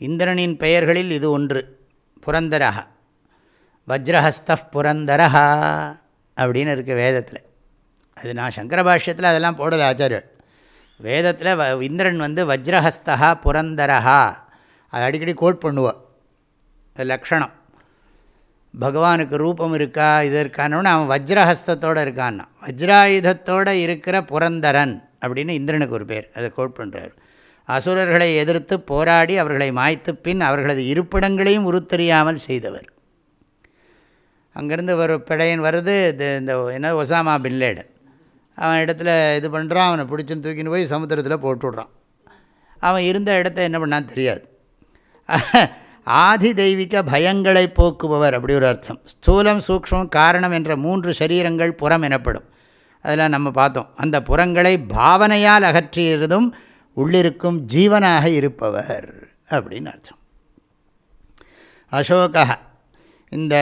இந்திரனின் பெயர்களில் இது ஒன்று புரந்தரஹா. வஜ்ரஹஸ்த புரந்தரஹா அப்படின்னு இருக்குது வேதத்தில். அது நான் சங்கர பாஷ்யத்தில் அதெல்லாம் போடலை ஆச்சாரியர். வேதத்தில் வ இந்திரன் வந்து வஜ்ரஹஸ்தா புரந்தரஹா. அது அடிக்கடி கோட் பண்ணுவோம் லக்ஷணம். பகவானுக்கு ரூபம் இருக்கா இது இருக்கான்னு அவன் வஜ்ரஹஸ்தத்தோடு இருக்கான்னா. வஜ்ராயுதத்தோடு இருக்கிற புரந்தரன் அப்படின்னு இந்திரனுக்கு ஒரு பேர் அதை கோட் பண்ணுறார் அசுரர்களை எதிர்த்து போராடி அவர்களை மாய்த்து பின் அவர்களது இருப்பிடங்களையும் உருத்தெரியாமல் செய்தவர். அங்கேருந்து ஒரு பிழையன் வருது இது இந்த என்ன ஒசாமா பின்லேடன் அவன் இடத்துல இது பண்ணுறான் அவனை பிடிச்சின்னு தூக்கின்னு போய் சமுத்திரத்தில் போட்டுடுறான் அவன் இருந்த இடத்த என்ன பண்ணான்னு தெரியாது. ஆதி தெய்வீக பயங்களை போக்குபவர் அப்படி ஒரு அர்த்தம். ஸ்தூலம் சூக்ஷம் காரணம் என்ற மூன்று சரீரங்கள் புறம் எனப்படும். அதெல்லாம் நம்ம பார்த்தோம். அந்த புறங்களை பாவனையால் அகற்றியதும் உள்ளிருக்கும் ஜீவனாக இருப்பவர் அப்படின்னு அர்த்தம். அசோகா இந்த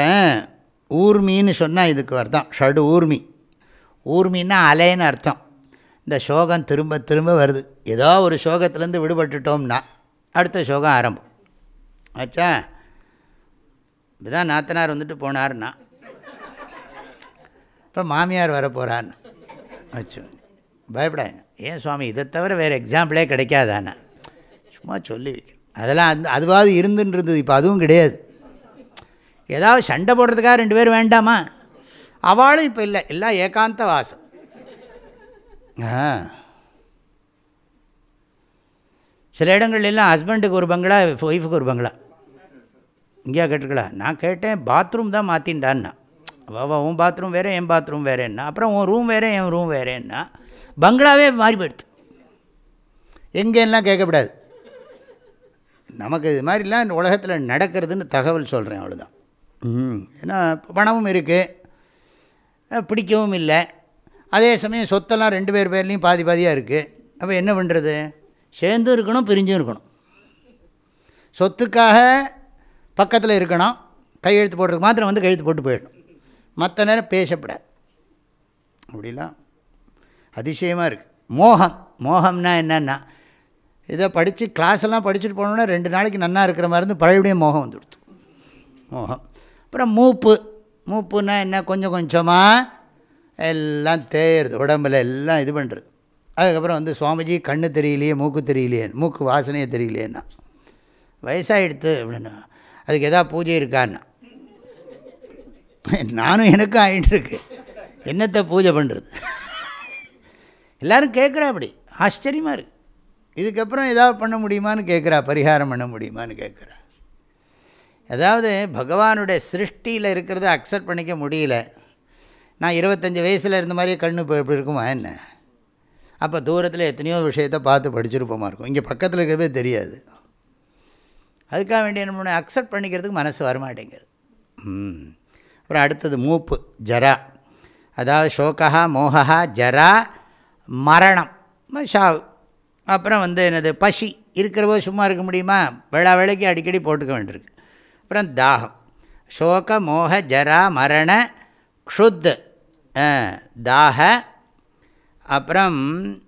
ஊர்மின்னு சொன்னால் இதுக்கு அர்த்தம் ஷடு ஊர்மி. ஊர்மின்னா அலைன்னு அர்த்தம். இந்த சோகம் திரும்ப திரும்ப வருது. ஏதோ ஒரு சோகத்துலேருந்து விடுபட்டுட்டோம்னா அடுத்த சோகம் ஆரம்பம். ஆச்சா இப்படிதான் நாத்தனார் வந்துட்டு போனார்னா இப்போ மாமியார் வர போகிறான்னு வச்சு பயப்படாங்க ஏன் சுவாமி இதை தவிர வேறு எக்ஸாம்பிளே கிடைக்காதாண்ணா சும்மா சொல்லி வைக்கிறேன் அதெல்லாம் அந்த அதுவாவது இருந்துன்னு இருந்தது இப்போ அதுவும் கிடையாது. ஏதாவது சண்டை போடுறதுக்காக ரெண்டு பேர் வேண்டாமா? அவளும் இப்போ இல்லை எல்லாம் ஏகாந்த வாசம். ஆ. சில இடங்கள்ல எல்லாம் ஹஸ்பண்டுக்கு ஒரு பங்களா ஒய்ஃபுக்கு ஒரு பங்களா. இங்கேயா கேட்டுருக்கலாம் நான் கேட்டேன் பாத்ரூம் தான் மாற்றின்டான்னா அவ உன் பாத்ரூம் வேறு என் பாத்ரூம் வேறேன்னா. அப்புறம் உன் ரூம் வேறு என் ரூம் வேறேன்னா. பங்களாவே மாறி போயிடுது எங்கேலாம் கேட்கக்கூடாது நமக்கு இது மாதிரிலாம் இந்த உலகத்தில் நடக்கிறதுன்னு தகவல் சொல்கிறேன் அவ்வளோதான் ம். ஏன்னா பணமும் இருக்குது பிடிக்கவும் இல்லை. அதே சமயம் சொத்தெல்லாம் ரெண்டு பேர் பேர்லேயும் பாதி பாதியாக இருக்குது அப்போ என்ன பண்ணுறது சேர்ந்தும் இருக்கணும் பிரிஞ்சும் இருக்கணும். சொத்துக்காக பக்கத்தில் இருக்கணும். கையெழுத்து போடுறதுக்கு மாத்திரம் வந்து கையெழுத்து போட்டு போயிடணும். மற்ற நேரம் பேசப்படாது. அப்படிலாம் அதிசயமாக இருக்குது மோகம் மோகம்னா என்னென்னா இதை படித்து கிளாஸெல்லாம் படிச்சுட்டு போனோன்னா ரெண்டு நாளைக்கு நன்னா இருக்கிற மாதிரி இருந்து பழையபடியும் மோகம் வந்துடுத்து மோகம். அப்புறம் மூப்பு மூப்புன்னா என்ன? கொஞ்சம் கொஞ்சமாக எல்லாம் தேயிறது உடம்பில் எல்லாம் இது பண்ணுறது அதுக்கப்புறம் வந்து சுவாமிஜி கண்ணு தெரியலையே மூக்கு தெரியலையே மூக்கு வாசனையே தெரியலையேன்னா. வயசாகிடுத்து அப்படின்னா. அதுக்கு எதா பூஜை இருக்கான்னா. நானும் எனக்கும் ஆகிட்டுருக்கு என்னத்தை பூஜை பண்ணுறது எல்லோரும் கேட்குறா அப்படி. ஆச்சரியமாக இருக்குது இதுக்கப்புறம் ஏதாவது பண்ண முடியுமான்னு கேட்குறா பரிகாரம் பண்ண முடியுமான்னு கேட்குறா அதாவது பகவானுடைய சிருஷ்டியில் இருக்கிறத அக்செப்ட் பண்ணிக்க முடியல. நான் இருபத்தஞ்சி வயசில் இருந்த மாதிரியே கண்ணு இப்போ எப்படி இருக்குமா என்ன? அப்போ தூரத்தில் எத்தனையோ விஷயத்தை பார்த்து படிச்சிருப்போமா இருக்கும். இங்கே பக்கத்தில் இருக்கவே தெரியாது. அதுக்காக வேண்டிய என்ன அக்செப்ட் பண்ணிக்கிறதுக்கு மனசு வரமாட்டேங்கிறது அப்புறம் அடுத்தது மூப்பு ஜரா. அதாவது சோகா மோகா ஜரா மரணம். சாவு அப்புறம் வந்து என்னது பசி. இருக்கிறவோ சும்மா இருக்க முடியுமா? வேளா வேலைக்கு அடிக்கடி போட்டுக்க வேண்டியிருக்கு. அப்புறம் தாகம். சோக மோக ஜரா மரண க்ஷுத் தாக. அப்புறம்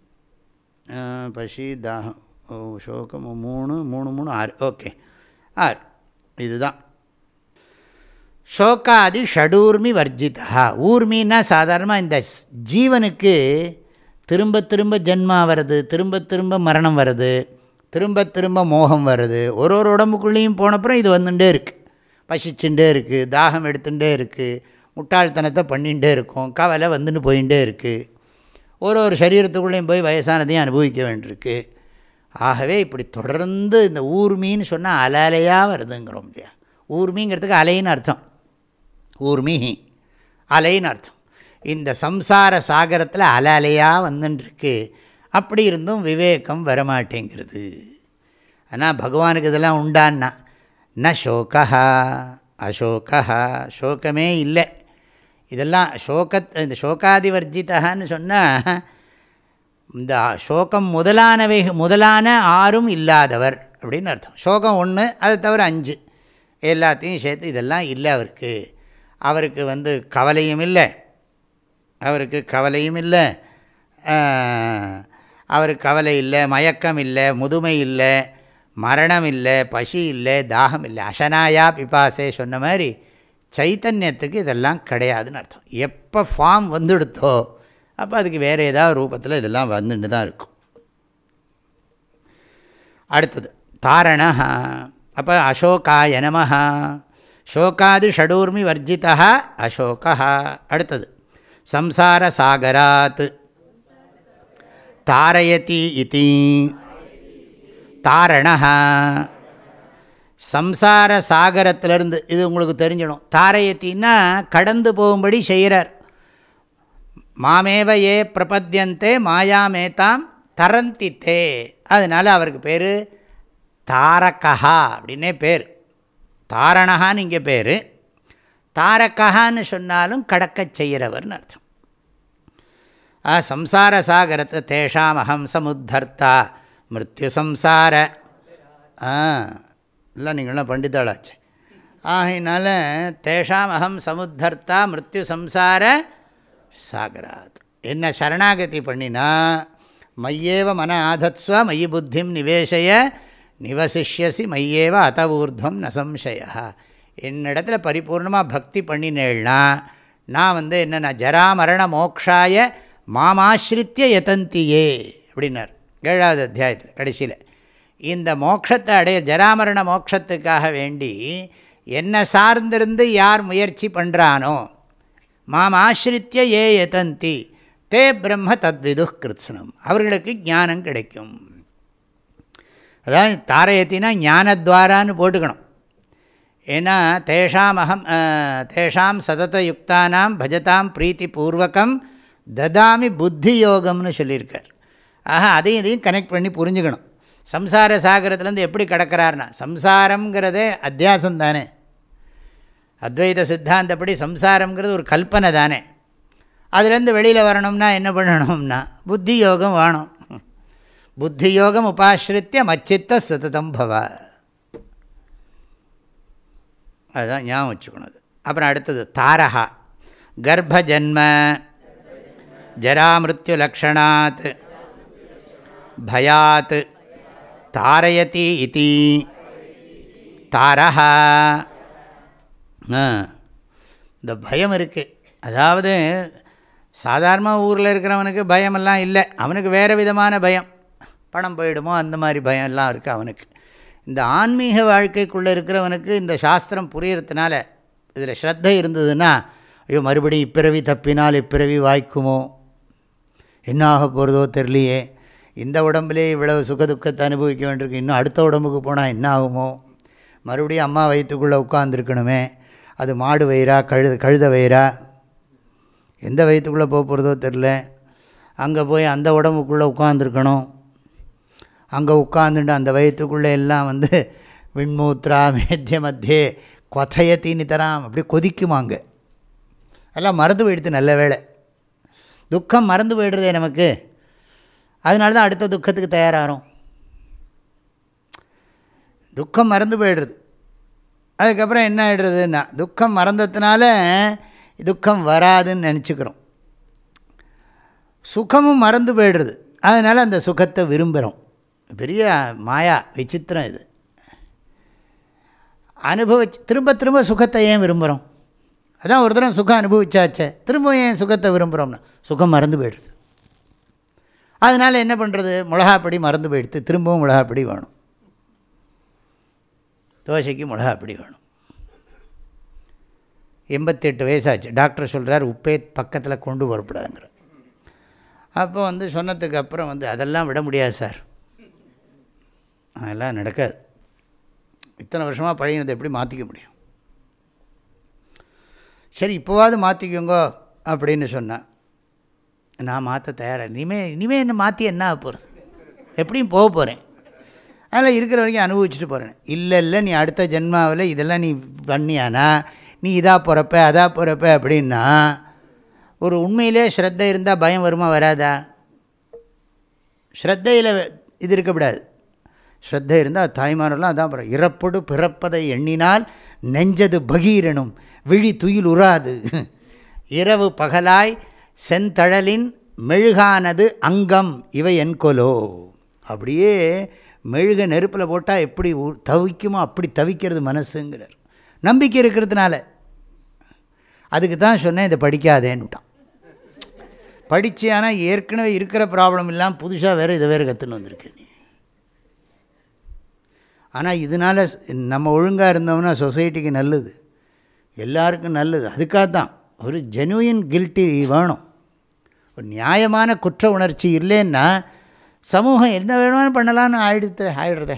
பசி தாகம். ஓ சோகம் மூணு மூணு மூணு ஆறு. ஓகே. ஆறு. இதுதான். ஷோகாதி ஷடூர்மி வர்ஜிதா ஊர்மின்னா சாதாரணமாக இந்த ஜீவனுக்கு திரும்ப திரும்ப ஜென்மா வருது திரும்ப திரும்ப மரணம் வருது திரும்ப திரும்ப மோகம் வருது ஒரு ஒரு உடம்புக்குள்ளேயும் போனப்புறம் இது வந்துட்டே இருக்குது பசிச்சுட்டே இருக்குது தாகம் எடுத்துகிட்டே இருக்குது முட்டாள்தனத்தை பண்ணிகிட்டே இருக்கும் கவலை வந்துட்டு போயிட்டே இருக்குது ஒரு ஒரு சரீரத்துக்குள்ளேயும் போய் வயசானதையும் அனுபவிக்க வேண்டியிருக்கு. ஆகவே இப்படி தொடர்ந்து இந்த ஊர்மின்னு சொன்னால் அலையாக வருதுங்கிறோம் இல்லையா? ஊர்மிங்கிறதுக்கு அலைன்னு அர்த்தம். ஊர்மி அலைன்னு அர்த்தம். இந்த சம்சார சாகரத்தில் அல அலையாக வந்துட்டுருக்கு அப்படி இருந்தும் விவேகம் வரமாட்டேங்கிறது. ஆனால் பகவானுக்கு இதெல்லாம் உண்டான்னா ந சோகா அசோகா சோகமே இல்லை. இதெல்லாம் சோகத் இந்த சோகாதிவர்ஜிதான்னு சொன்னால் இந்த சோகம் முதலானவை முதலான ஆறும் இல்லாதவர் அப்படின்னு அர்த்தம். சோகம் ஒன்று அதை தவிர அஞ்சு. எல்லாத்தையும் சேர்த்து இதெல்லாம் இல்லை அவருக்கு. அவருக்கு வந்து கவலையும் இல்லை. அவருக்கு கவலையும் இல்லை. அவருக்கு கவலை இல்லை மயக்கம் இல்லை முதுமை இல்லை மரணம் இல்லை பசி இல்லை தாகம் இல்லை. அசனாயா பிபாசே சொன்ன மாதிரி சைத்தன்யத்துக்கு இதெல்லாம் கிடையாதுன்னு அர்த்தம். எப்போ ஃபார்ம் வந்துடுத்தோ அப்போ அதுக்கு வேறு ஏதாவது ரூபத்தில் இதெல்லாம் வந்துட்டு தான் இருக்கும். அடுத்தது தாரணா அப்போ அசோகாய நமஹா சோகாது ஷடூர்மி வர்ஜிதா அசோகா அடுத்தது சம்சாரசாகராத். தாரயதி இதி. தாரணா சம்சார சாகரத்திலிருந்து இது உங்களுக்கு தெரிஞ்சிடும். தாரயத்தின்னா கடந்து போகும்படி செய்கிறார். மாமேவ ஏ பிரபத்தியந்தே மாயாமேதாம் தரந்தித்தே. அதனால் அவருக்கு பேர் தாரகா அப்படின்னே பேர். தாரணகான்னு இங்கே பேர். தாரகான்னு சொன்னாலும் கடக்க செய்கிறவர்னு அர்த்தம். ஆ சம்சார சாகரத்தை தேஷாம் அகம் சமுத்தர்த்தா மிருத்யு சம்சார. ஆ இல்லை நீங்களாம் பண்டிதாளாச்சு. ஆகினால தேஷாம் அகம் சமுத்தர்த்தா மிருத்யு சம்சார சாகராத். என்ன சரணாகதி பண்ணினா மையேவ மன ஆதத்ஸ்வ மயி புத்திம் நிவேசய நிவசிஷ்யசி மையேவ அத ஊர்துவம் நசம்சயா என்னிடத்துல பரிபூர்ணமாக பக்தி பண்ணினேள்னா நான் வந்து என்னென்ன ஜராமரண மோக்ஷாய மாமாஸ்ரித்திய யதந்தியே அப்படின்னார். ஏழாவது அத்தியாயத்தில் கடைசியில். இந்த மோட்சத்தை அடைய ஜராமரண மோட்சத்துக்காக வேண்டி என்ன சார்ந்திருந்து யார் முயற்சி பண்ணுறானோ மாமாசிரித்திய ஏ யதந்தி தே பிரம்ம தத்விது கிருத்ஸ்னம் அவர்களுக்கு ஞானம் கிடைக்கும். அதாவது தாரயத்தினா ஞானத்வாரான்னு போட்டுக்கணும். ஏன்னா தேஷாம் அகம் தேஷாம் சதத யுக்தானாம் பஜதாம் பிரீத்தி பூர்வகம் ததாமி புத்தி யோகம்னு சொல்லியிருக்கார். ஆஹா அதையும் இதையும் கனெக்ட் பண்ணி புரிஞ்சுக்கணும். சம்சார சாகரத்துலேருந்து எப்படி கிடக்கிறார்னா சம்சாரங்கிறதே அத்தியாசம் தானே. அத்வைத சித்தாந்தப்படி சம்சாரங்கிறது ஒரு கல்பனை தானே. அதுலேருந்து வெளியில் வரணும்னா என்ன பண்ணணும்னா புத்தி யோகம் வேணும். புத்தி யோகம் உபாசிரித்திய மச்சித்த சததம் பவ. அதுதான் ஞாபகம் வச்சுக்கணும் அது. அப்புறம் அடுத்தது தாரகா. கர்ப்பஜன்ம. ஜராமிருத்யு லக்ஷணாத் பயாத். தாரயதி இதி. தாரஹா. இந்த பயம் இருக்குது அதாவது சாதாரண ஊரில் இருக்கிறவனுக்கு பயமெல்லாம் இல்லை. அவனுக்கு வேறு விதமான பயம். பணம் போயிடுமோ அந்த மாதிரி பயம்லாம் இருக்குது அவனுக்கு. இந்த ஆன்மீக வாழ்க்கைக்குள்ளே இருக்கிறவனுக்கு இந்த சாஸ்திரம் புரியறதுனால இதில் ஸ்ரத்தை இருந்ததுன்னா ஐயோ மறுபடியும் இப்பிறவி தப்பினால் இப்பிறவி வாய்க்குமோ? என்ன ஆக போகிறதோ தெரியலையே. இந்த உடம்புலே இவ்வளவு சுகதுக்கத்தை அனுபவிக்க வேண்டியிருக்கு. இன்னும் அடுத்த உடம்புக்கு போனால் என்ன ஆகுமோ மறுபடியும் அம்மா வயிற்றுக்குள்ளே உட்காந்துருக்கணுமே அது மாடு வயிறா கழு கழுத வயிறா? எந்த வயிற்றுக்குள்ளே போக போகிறதோ தெரில அங்கே போய் அந்த உடம்புக்குள்ளே உட்காந்துருக்கணும் அங்கே உட்காந்துட்டு அந்த வயிற்றுக்குள்ளே எல்லாம் வந்து விண்மூத்ரா மேத்திய மத்தியே கொத்தையத்தின்னு தராம். அப்படி கொதிக்குமாங்க எல்லாம் மறந்து போயிடுது நல்ல வேலை துக்கம் மறந்து போயிடுறதே நமக்கு. அதனால தான் அடுத்த துக்கத்துக்கு தயாராகிறோம். துக்கம் மறந்து போயிடுறது. அதுக்கப்புறம் என்ன ஆகிடுறதுன்னா துக்கம் மறந்ததுனால துக்கம் வராதுன்னு நினச்சிக்கிறோம். சுகமும் மறந்து போயிடுறது. அதனால் அந்த சுகத்தை விரும்புகிறோம். பெரிய மாயா விசித்திரம் இது. அனுபவிச்சு திரும்ப திரும்ப சுகத்தை ஏன் விரும்புகிறோம் அதான் ஒரு தரம் சுகம் அனுபவிச்சாச்சே திரும்ப ஏன் சுகத்தை விரும்புகிறோம்னா சுகம் மறந்து போயிடுது. அதனால் என்ன பண்ணுறது மிளகாப்படி மறந்து போயிடுது. திரும்பவும் மிளகாப்படி வேணும். தோசைக்கு மிளகாப்படி வேணும். எண்பத்தெட்டு வயசாச்சு. டாக்டர் சொல்கிறார் உப்பே பக்கத்தில் கொண்டு வரப்படாதுங்கிற. அப்போ வந்து சொன்னதுக்கு அப்புறம் வந்து அதெல்லாம் விட முடியாது சார். அதெல்லாம் நடக்காது. இத்தனை வருஷமாக பழகினதை எப்படி மாற்றிக்க முடியும்? சரி இப்போவாது மாற்றிக்கோங்கோ அப்படின்னு சொன்னேன் நான் மாற்ற தயாராக இனிமேல் இனிமேல் என்ன மாற்றி என்ன ஆக போகிறது எப்படியும் போக போகிறேன் அதனால் இருக்கிற வரைக்கும் அனுபவிச்சுட்டு போகிறேன் இல்லை இல்லை நீ அடுத்த ஜென்மாவில் இதெல்லாம் நீ பண்ணியானா? நீ இதாக போகிறப்ப அதாக போகிறப்ப அப்படின்னா ஒரு உண்மையிலே ஸ்ரத்தை இருந்தால் பயம் வருமா வராதா? ஸ்ரத்தையில் இது இருக்கக்கூடாது. ஸ்ரத்தை இருந்தால் தாய்மாரெல்லாம் அதான் பிற இறப்படு பிறப்பதை எண்ணினால் நெஞ்சது பகீரனும் விழி துயில் உறாது. [laughs] இரவு பகலாய் செந்தழலின் மெழுகானது அங்கம் இவை என்கொலோ அப்படியே மெழுக நெருப்பில் போட்டால் எப்படி உ- தவிக்குமோ அப்படி தவிக்கிறது மனசுங்கிறார். நம்பிக்கை இருக்கிறதுனால. அதுக்கு தான் சொன்னேன் இதை படிக்காதேன்னுட்டான். படித்து ஆனால் ஏற்கனவே இருக்கிற ப்ராப்ளம் இல்லாமல் புதுசாக வேறு இதை வேறு கற்றுன்னு வந்திருக்கேன் ஆனால் இதனால் நம்ம ஒழுங்காக இருந்தோம்னா சொசைட்டிக்கு நல்லது. எல்லாருக்கும் நல்லது. அதுக்காக தான் ஒரு ஜெனுவின் கில்ட்டி வேணும். ஒரு நியாயமான குற்ற உணர்ச்சி இல்லைன்னா சமூகம் என்ன வேணுமானு பண்ணலான்னு ஆயிடுத்து ஆயிடுறதே.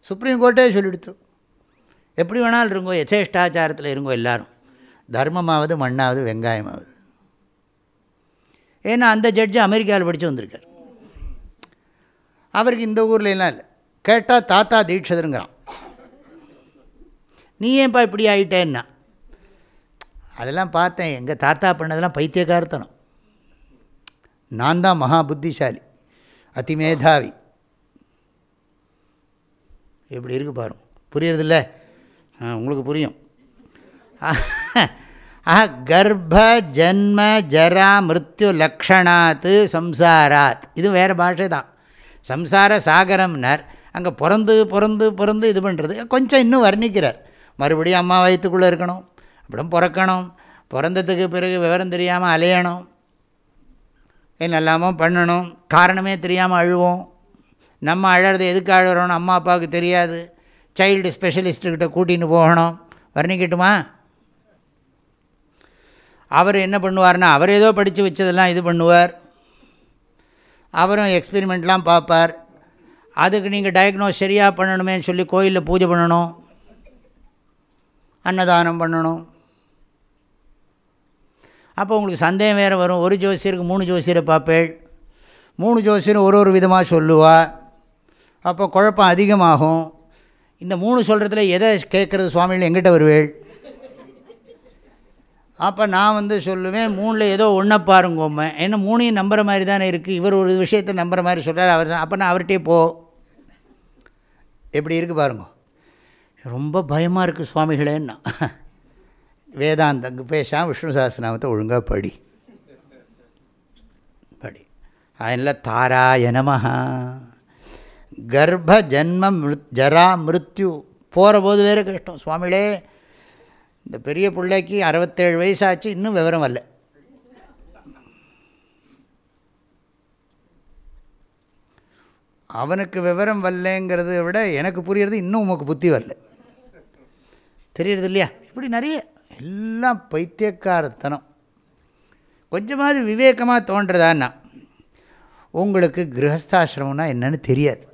சுப்ரீம் கோர்ட்டே சொல்லிடுத்து. எப்படி வேணாலும் இருங்கோ யசேஷ்டாச்சாரத்தில் இருங்கோ எல்லாரும். தர்மமாவது மண்ணாவது வெங்காயமாவது. ஏன்னா அந்த ஜட்ஜு அமெரிக்காவில் படித்து வந்திருக்கார். அவருக்கு இந்த ஊரில் எல்லாம் இல்லை. கேட்டால் தாத்தா தீட்சதருங்கிறான். நீ ஏன்ப்பா இப்படி ஆயிட்டேன்னா? அதெல்லாம் பார்த்தேன். எங்கள் தாத்தா பண்ணதெல்லாம் பைத்தியக்காரத்தனம். நான் தான் மகா புத்திசாலி அதிமேதாவி எப்படி இருக்கு பாருங்க புரியறதில்ல? உங்களுக்கு புரியும். ஆஹா கர்ப்ப ஜன்ம ஜரா மிருத்யு லக்ஷணாத்து சம்சாராத். இது வேறு பாஷை தான் சம்சார சாகரம்னார் அங்கே பிறந்து பிறந்து பிறந்து இது பண்ணுறது கொஞ்சம் இன்னும் வர்ணிக்கிறார். மறுபடியும் அம்மா வயிற்றுக்குள்ளே இருக்கணும். அப்புறம் பிறக்கணும். பிறந்ததுக்கு பிறகு விவரம் தெரியாமல் அலையணும். என்னெல்லாமோ பண்ணணும். காரணமே தெரியாமல் அழுவோம். நம்ம அழறது எதுக்கு அழுகிறோன்னு அம்மா அப்பாவுக்கு தெரியாது. சைல்டு ஸ்பெஷலிஸ்ட்டுக்கிட்ட கூட்டின்னு போகணும். வர்ணிக்கட்டுமா? அவர் என்ன பண்ணுவார்னா அவர் ஏதோ படித்து வச்சதெல்லாம் இது பண்ணுவார். அவரும் எக்ஸ்பெரிமெண்ட்லாம் பார்ப்பார். அதுக்கு நீங்கள் டயக்னோஸ் சரியாக பண்ணணுமேன்னு சொல்லி கோயிலில் பூஜை பண்ணணும். அன்னதானம் பண்ணணும். அப்போ உங்களுக்கு சந்தேகம் வேறு வரும். ஒரு ஜோசியருக்கு மூணு ஜோசியரை பார்ப்பேள். மூணு ஜோசியரும் ஒரு ஒரு விதமாக சொல்லுவா. அப்போ குழப்பம் அதிகமாகும். இந்த மூணு சொல்கிறதுல எதை கேட்குறது சுவாமிகள் எங்கிட்ட வருவேள்? அப்போ நான் வந்து சொல்லுவேன் மூணில் ஏதோ ஒன்றை பாருங்கோம்மை. ஏன்னா மூணையும் நம்புகிற மாதிரி தானே இருக்குது இவர் ஒரு விஷயத்தை நம்புகிற மாதிரி சொல்கிறார் அவர் அப்போ நான் அவர்கிட்டே போ. எப்படி இருக்குது பாருங்க. ரொம்ப பயமாக இருக்குது சுவாமிகளேன்னா. வேதாந்தம் பேசா விஷ்ணு சாஸ்திரநாமத்தை ஒழுங்காக படி. படி. அதனால் தாராய நமஹ. கர்ப்ப ஜன்ம ஜரா மிருத்யு. போகிற போது வேறு கஷ்டம். சுவாமிகளே இந்த பெரிய பிள்ளைக்கு அறுபத்தேழு வயசாச்சு இன்னும் விவரம் வரல. அவனுக்கு விவரம் வரலங்கிறத விட எனக்கு புரியறது இன்னும் உமக்கு புத்தி வரல. தெரியறது இல்லையா இப்படி நிறைய எல்லாம் பைத்தியக்காரத்தனம். கொஞ்சமாவது விவேகமாக தோன்றதான்னா உங்களுக்கு கிரகஸ்தாசிரமம்னா என்னன்னு தெரியாது.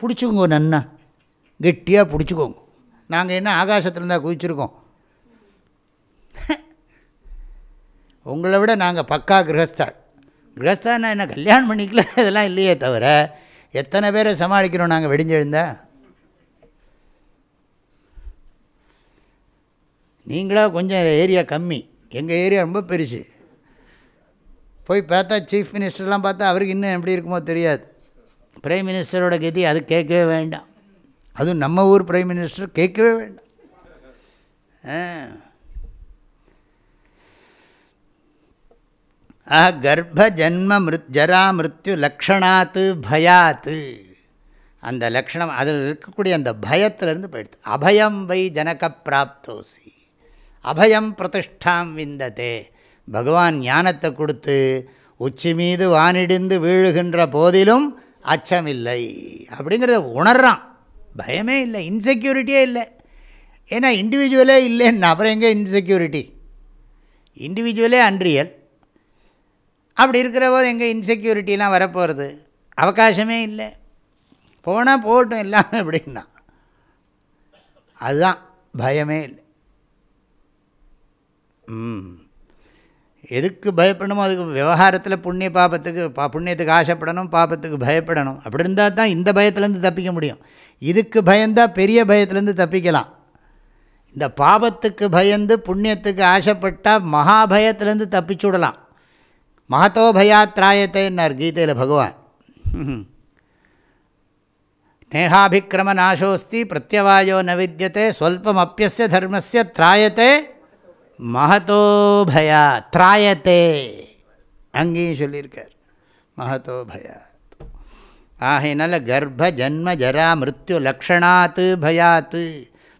பிடிச்சிக்கோங்க நன்னா. கெட்டியாக பிடிச்சிக்கோங்க. நாங்கள் என்ன ஆகாசத்தில் இருந்தால் குதிச்சிருக்கோம். [laughs] உங்களை விட நாங்கள் பக்கா கிரகஸ்தாள் கிரகஸ்தானா என்ன கல்யாணம் பண்ணிக்கல? [laughs] இதெல்லாம் இல்லையே தவிர எத்தனை பேரை சமாளிக்கிறோம் நாங்கள் வெடிஞ்செழுந்தா? நீங்களா கொஞ்சம் ஏரியா கம்மி. எங்கள் ஏரியா ரொம்ப பெருசு. போய் பார்த்தா சீஃப் மினிஸ்டர்லாம் பார்த்தா அவருக்கு இன்னும் எப்படி இருக்குமோ தெரியாது. பிரைம் மினிஸ்டரோட கதி அது கேட்கவே வேண்டாம். அதுவும் நம்ம ஊர் பிரைம் மினிஸ்டர் கேட்கவே வேண்டாம். ஆ கர்ப்ப ஜன்ம மிருத் ஜரா மிருத்யு லக்ஷணாத்து பயாத்து அந்த லக்ஷணம் அதில் இருக்கக்கூடிய அந்த பயத்திலிருந்து போயிடுது. அபயம் வை ஜனக பிராப்தோசி அபயம் பிரதிஷ்டாம் விந்ததே. பகவான் ஞானத்தை கொடுத்து உச்சி மீது வானிடிந்து வீழுகின்ற போதிலும் அச்சமில்லை. அப்படிங்கிறத உணர்றான். பயமே இல்லை இன்செக்யூரிட்டியே இல்லை. ஏன்னா இண்டிவிஜுவலே இல்லைன்னு அப்புறம் எங்கே இன்செக்யூரிட்டி இண்டிவிஜுவலே அன்ரியல் அப்படி இருக்கிற போது எங்கே இன்செக்யூரிட்டிலாம் வரப்போகிறது அவகாசமே இல்லை. போனால் போகட்டும் எல்லாமே [laughs] அப்படின்னா. அதுதான் பயமே இல்லை. ம். எதுக்கு பயப்படணுமோ அதுக்கு விவகாரத்தில் புண்ணிய பாபத்துக்கு பா புண்ணியத்துக்கு ஆசைப்படணும் பாபத்துக்கு பயப்படணும். அப்படி இருந்தால் தான் இந்த பயத்துலேருந்து தப்பிக்க முடியும். இதுக்கு பயந்தால் பெரிய பயத்துலேருந்து தப்பிக்கலாம். இந்த பாபத்துக்கு பயந்து புண்ணியத்துக்கு ஆசைப்பட்டால் மகாபயத்துலேருந்து தப்பிச்சு விடலாம் மகத்தோ பயாத்ராயத்தைன்னார் கீதையில் பகவான் நேகாபிக்கிரம நாசோஸ்தி பிரத்யவாயோ ந வித்தியதே சொல்பம் அப்பியஸ்ய தர்மஸ்ய திராயத்தே மகத்தோ பயா திராயத்தே அங்கேயும் சொல்லியிருக்கார் மகத்தோ பயாத் ஆகையினால கர்ப்ப ஜன்ம ஜரா மிருத்யு லக்ஷணாத்து பயாத்து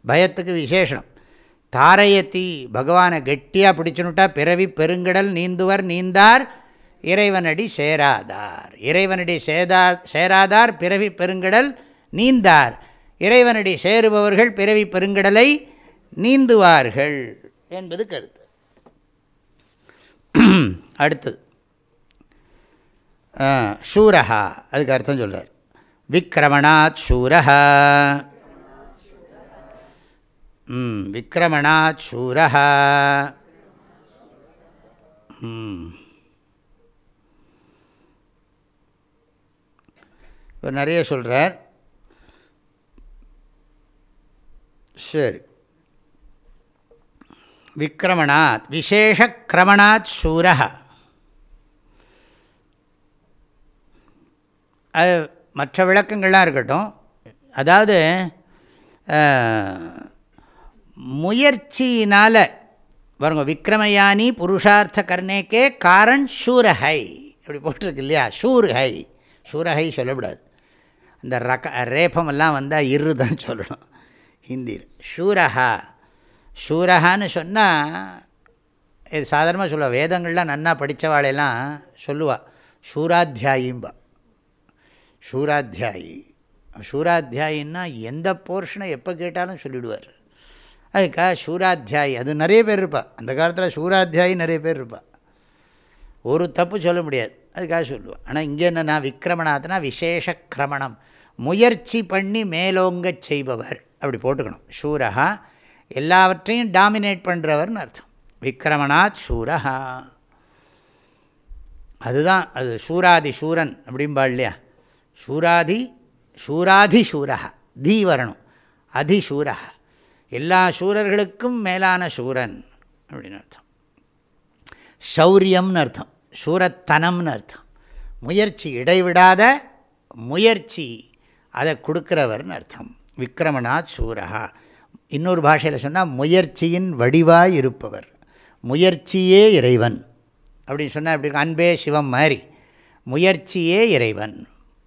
பயத்துக்கு விசேஷனம்। தாரயத்தி பகவானை கெட்டியாக பிடிச்சுனுட்டா பிறவி பெருங்கடல் நீந்துவர் நீந்தார் இறைவனடி சேராதார். இறைவனடி சேதா சேராதார் பிறவி பெருங்கடல் நீந்தார். இறைவனடி சேருபவர்கள் பிறவி பெருங்கடலை நீந்துவார்கள் என்பது கருத்து. அடுத்தது. சூரஹா அதுக்கு அர்த்தம் சொல்கிறார் விக்ரமணாத் சூரஹா. விக்ரமணாத் சூரஹா. இவர் நிறைய சொல்கிறார் சரி. விக்கிரமணாத் விசேஷ கிரமணாத் சூரக அது மற்ற விளக்கங்கள்லாம் இருக்கட்டும். அதாவது முயற்சியினால் பாருங்க விக்ரமயானி புருஷார்த்த கர்ணேக்கே காரன் சூரஹை. அப்படி போட்டிருக்கு இல்லையா? சூர்ஹை. சூரஹை சொல்லக்கூடாது. இந்த ரக ரேபமெல்லாம் வந்தால் இருதான் சொல்லணும். ஹிந்தியில். ஷூரஹா. ஷூரஹான்னு சொன்னால் இது சாதாரணமாக சொல்லுவாள் வேதங்கள்லாம் நன்னா படித்தவாளெல்லாம் சொல்லுவாள் ஷூராத்தியாயிம்பா ஷூராத்தியாயி ஷூராத்தியாயின்னா எந்த போர்ஷனை எப்போ கேட்டாலும் சொல்லிவிடுவார் அதுக்காக ஷூராத்தியாயி அது நிறைய பேர் இருப்பாள் அந்த காலத்தில் ஷூராத்தியாயி நிறைய பேர் இருப்பாள் ஒரு தப்பு சொல்ல முடியாது. அதுக்காக சொல்லுவாள் ஆனால் இங்கே என்னென்னா விக்ரமணாத்னா விசேஷ கிரமணம். முயற்சி பண்ணி மேலோங்க செய்பவர். அப்படி போட்டுக்கணும். ஷூரஹா எல்லாவற்றையும் டாமினேட் பண்ணுறவர்னு அர்த்தம். விக்ரமணாத் ஷூரஹா அதுதான் அது சூராதி சூரன் அப்படிம்பா இல்லையா? சூராதி சூராதி சூரஹா. தீ வரணும். அதிசூரா எல்லா சூரர்களுக்கும் மேலான சூரன் அப்படின்னு அர்த்தம். சௌரியம்னு அர்த்தம். சூரத்தனம்னு அர்த்தம். முயற்சி இடைவிடாத முயற்சி. அதை கொடுக்குறவர்னு அர்த்தம். விக்ரமநாத் சூரஹா. இன்னொரு பாஷையில் சொன்னால் முயற்சியின் வடிவாய் இருப்பவர். முயற்சியே இறைவன். அப்படின்னு சொன்னால் எப்படி அன்பே சிவம் மாதிரி. முயற்சியே இறைவன்.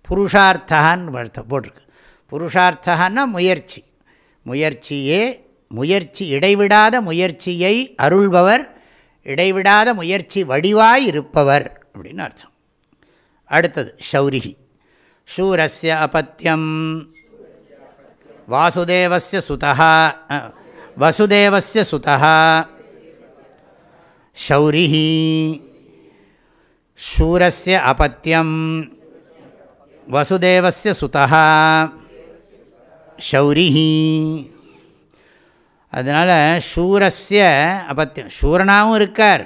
புருஷார்த்தகான்னு அர்த்தம் போட்டிருக்கு. புருஷார்த்தகான்னா முயற்சி. முயற்சியே முயற்சி இடைவிடாத முயற்சியை அருள்பவர். இடைவிடாத முயற்சி வடிவாய் இருப்பவர். அப்படின்னு அர்த்தம். அடுத்தது ஷௌரிகி சூரஸ்ய அபத்தியம் வாசுதேவஸ்ய சுதா வசுதேவஸ்ய சுதா ஷௌரிஹி சூரஸ்ய அபத்தியம் வசுதேவஸ்ய சுதா ஷௌரிஹி அதனால் சூரஸ்ய அபத்தியம் சூரனாகவும் இருக்கார்।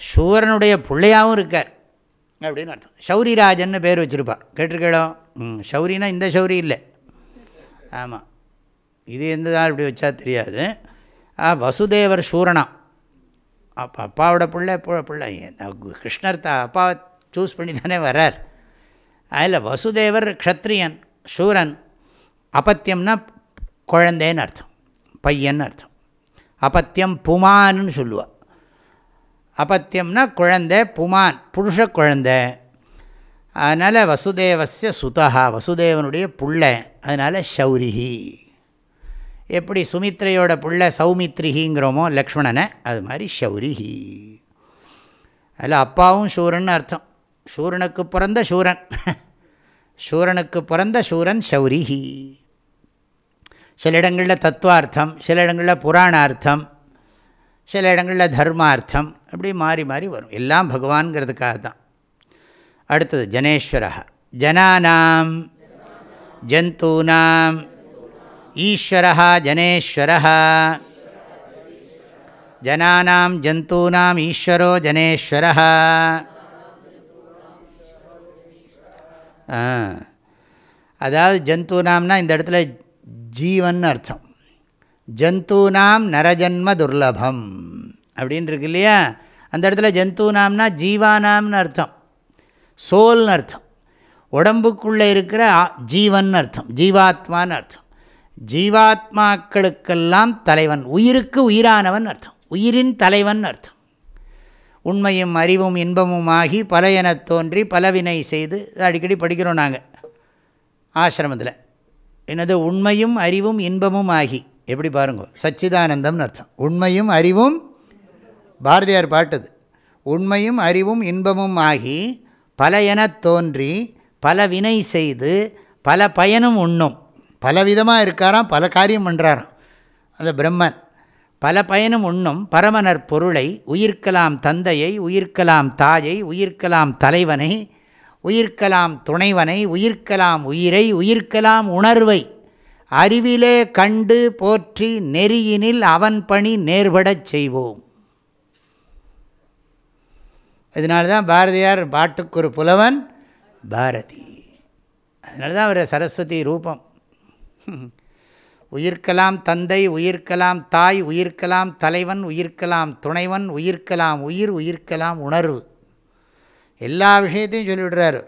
சூரனுடைய பிள்ளையாகவும் இருக்கார்। அப்படின்னு அர்த்தம். சௌரிராஜன்னு பேர் வச்சுருப்பா. கேட்டிருக்கேளோ? ம் சௌரினா இந்த சௌரி இல்லை. ஆமாம் இது எந்த தான் இப்படி வச்சா தெரியாது. வசுதேவர் சூரணா. அப்போ அப்பாவோட பிள்ளை பிள்ளை கிருஷ்ணர் த அப்பாவை சூஸ் பண்ணி தானே வரார் அதில் வசுதேவர் க்ஷத்ரியன் சூரன் அபத்தியம்னா குழந்தேன்னு அர்த்தம். பையன் அர்த்தம். அபத்தியம் புமான்னு சொல்லுவாள் அபத்தியம்னா குழந்தை புமான் புருஷ குழந்தை. அதனால் வசுதேவசிய சுதா வசுதேவனுடைய புள்ள அதனால் ஷௌரிஹி. எப்படி சுமித்ரையோட புள்ள சௌமித்ரிஹிங்கிறோமோ லக்ஷ்மணனை அது மாதிரி ஷௌரிஹி. அதில் அப்பாவும் சூரன் அர்த்தம். சூரனுக்கு பிறந்த சூரன். சூரனுக்கு பிறந்த சூரன் ஷௌரிஹி. சில இடங்களில் தத்துவார்த்தம் சில இடங்களில் புராணார்த்தம். சில இடங்களில் தர்மார்த்தம் அப்படி மாறி மாறி வரும். எல்லாம் பகவான்கிறதுக்காக தான் அடுத்தது ஜனேஸ்வர ஜனானாம் ஜந்தூனாம் ஈஸ்வரா ஜனேஸ்வரா ஜனானாம் ஜந்தூனாம் ஈஸ்வரோ ஜனேஸ்வரா அதாவது ஜந்தூனாம்னா இந்த இடத்துல ஜீவன் அர்த்தம். ஜந்தூனாம் நரஜன்ம துர்லபம் அப்படின்னு இருக்கு இல்லையா? அந்த இடத்துல ஜந்தூனாம்னா ஜீவானாம்னு அர்த்தம். சோல்னு அர்த்தம். உடம்புக்குள்ளே இருக்கிற ஜீவன் அர்த்தம். ஜீவாத்மான்னு அர்த்தம். ஜீவாத்மாக்களுக்கெல்லாம் தலைவன். உயிருக்கு உயிரானவன் அர்த்தம். உயிரின் தலைவன் அர்த்தம். உண்மையும் அறிவும் இன்பமும் ஆகி பல எனத் தோன்றி பலவினை செய்து அடிக்கடி படிக்கிறோம் நாங்கள் ஆசிரமத்தில். என்னது? உண்மையும் அறிவும் இன்பமும் ஆகி எப்படி பாருங்க? சச்சிதானந்தம்னு அர்த்தம். உண்மையும் அறிவும் பாரதியார் பாட்டது. உண்மையும் அறிவும் இன்பமும் ஆகி பல எனத் தோன்றி பல வினை செய்து பல பயனும் உண்ணும். பலவிதமாக இருக்காராம் பல காரியம் பண்ணுறாராம் அந்த பிரம்மன். பல பயனும் உண்ணும். பரமனர் பொருளை உயிர்க்கலாம் தந்தையை உயிர்க்கலாம் தாயை உயிர்க்கலாம் தலைவனை உயிர்க்கலாம் துணைவனை உயிர்க்கலாம் உயிரை உயிர்க்கலாம் உணர்வை அறிவிலே கண்டு போற்றி நெறியினில் அவன் பணி நேர்படச் செய்வோம். இதனால தான் பாரதியார் பாட்டுக்கு ஒரு புலவன் பாரதி. அதனால தான் அவர் சரஸ்வதி ரூபம். உயிர்க்கலாம் தந்தை உயிர்க்கலாம் தாய் உயிர்க்கலாம் தலைவன் உயிர்க்கலாம் துணைவன் உயிர்க்கலாம் உயிர் உயிர்க்கலாம் உணர்வு. எல்லா விஷயத்தையும் சொல்லிவிடுறாரு.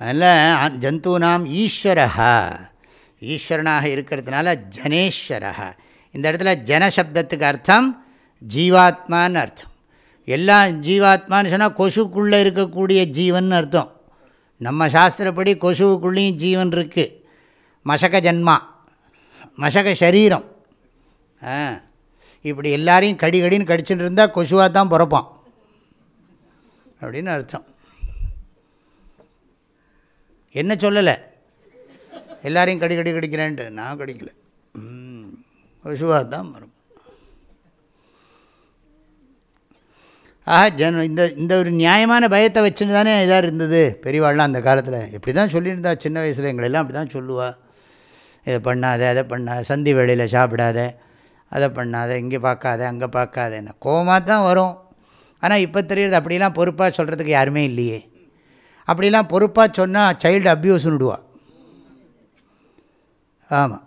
அதில் ஜந்தூனாம் ஈஸ்வரஹா ஈஸ்வரனாக இருக்கிறதுனால ஜனேஸ்வரக இந்த இடத்துல ஜனசப்தத்துக்கு அர்த்தம் ஜீவாத்மான்னு அர்த்தம். எல்லாம் ஜீவாத்மான்னு சொன்னால் கொசுக்குள்ளே இருக்கக்கூடிய ஜீவன் அர்த்தம். நம்ம சாஸ்திரப்படி கொசுவுக்குள்ளேயும் ஜீவன் இருக்குது மசக ஜன்மா மசக சரீரம். ஆ இப்படி எல்லாரையும் கடி கடின்னு கடிச்சுட்டு இருந்தால் கொசுவாக தான் பிறப்பான். அப்படின்னு அர்த்தம். என்ன சொல்லலை? எல்லாரையும் கடி கடி கடிக்கிறேன்ட்டு. நான் கடிக்கல. கொசுவாக தான் பிறப்பான் ஆஹா ஜன இந்த இந்த ஒரு நியாயமான பயத்தை வச்சுன்னு தானே இதாக இருந்தது. பெரியவாள்லாம் அந்த காலத்தில் இப்படி தான் சொல்லியிருந்தா. சின்ன வயசில் எங்களெல்லாம் அப்படி தான் சொல்லுவாள் இதை பண்ணாத அதை பண்ணாத சந்தி வேளையில் சாப்பிடாத அதை பண்ணாத இங்கே பார்க்காத அங்கே பார்க்காத என்ன கோவமாக தான் வரும். ஆனால் இப்போ தெரியுறது அப்படிலாம் பொறுப்பாக சொல்கிறதுக்கு யாருமே இல்லையே. அப்படிலாம் பொறுப்பாக சொன்னால் சைல்டு அப்யூஸ்னு விடுவா. ஆமாம்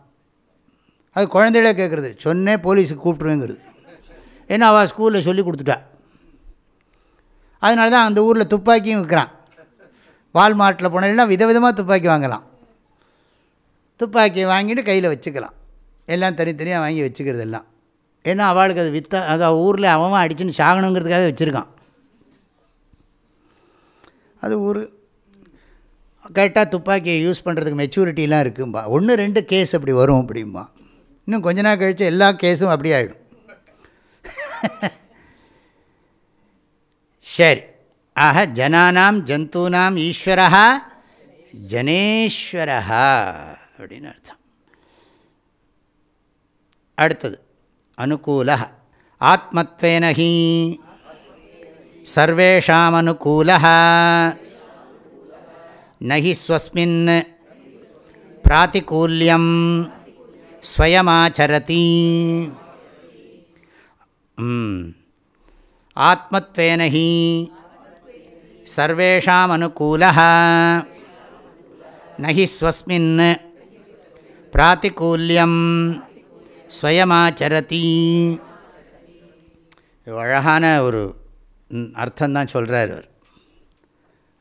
அது குழந்தைகளே கேட்குறது சொன்னே போலீஸுக்கு கூப்பிட்ருவேங்கிறது ஏன்னா அவள் ஸ்கூலில் சொல்லி கொடுத்துட்டா. அதனால தான் அந்த ஊரில் துப்பாக்கியும் விற்கிறான் வால்மார்ட்டில் போனேன்னா விதவிதமாக துப்பாக்கி வாங்கலாம். துப்பாக்கியை வாங்கிட்டு கையில் வச்சுக்கலாம். எல்லாம் தனித்தனியாக வாங்கி வச்சுக்கிறது எல்லாம் ஏன்னா அவளுக்கு அது வித்தா அது ஊரில் அவன் அடிச்சுன்னு சாகணுங்கிறதுக்காக வச்சுருக்கான். அது ஊர். கேட்டால் துப்பாக்கியை யூஸ் பண்ணுறதுக்கு மெச்சூரிட்டிலாம் இருக்கும்பா. ஒன்று ரெண்டு கேஸ் அப்படி வரும் அப்படிம்பா. இன்னும் கொஞ்ச நாள் கழித்து எல்லா கேஸும் அப்படி ஆகிடும் [laughs] சரி. ஆக ஜனானாம் ஜந்தூனாம் ஈஸ்வரா ஜனேஸ்வரா அப்படின்னு அர்த்தம். அடுத்தது அனுகூல ஆத்மத்வேனஹி. சர்வேஷாம் அனுகூலா நகி ஸ்வஸ்மின். பிராத்திகூல்யம் ஸ்வயமாச்சரதி. ஆத்மத்வேனஹி சர்வேஷாம் அனுகூல நகி ஸ்வஸ்மின். பிராத்திகூல்யம் ஸ்வயமாச்சரதி. அழகான ஒரு அர்த்தந்தான் சொல்கிறார் அவர்.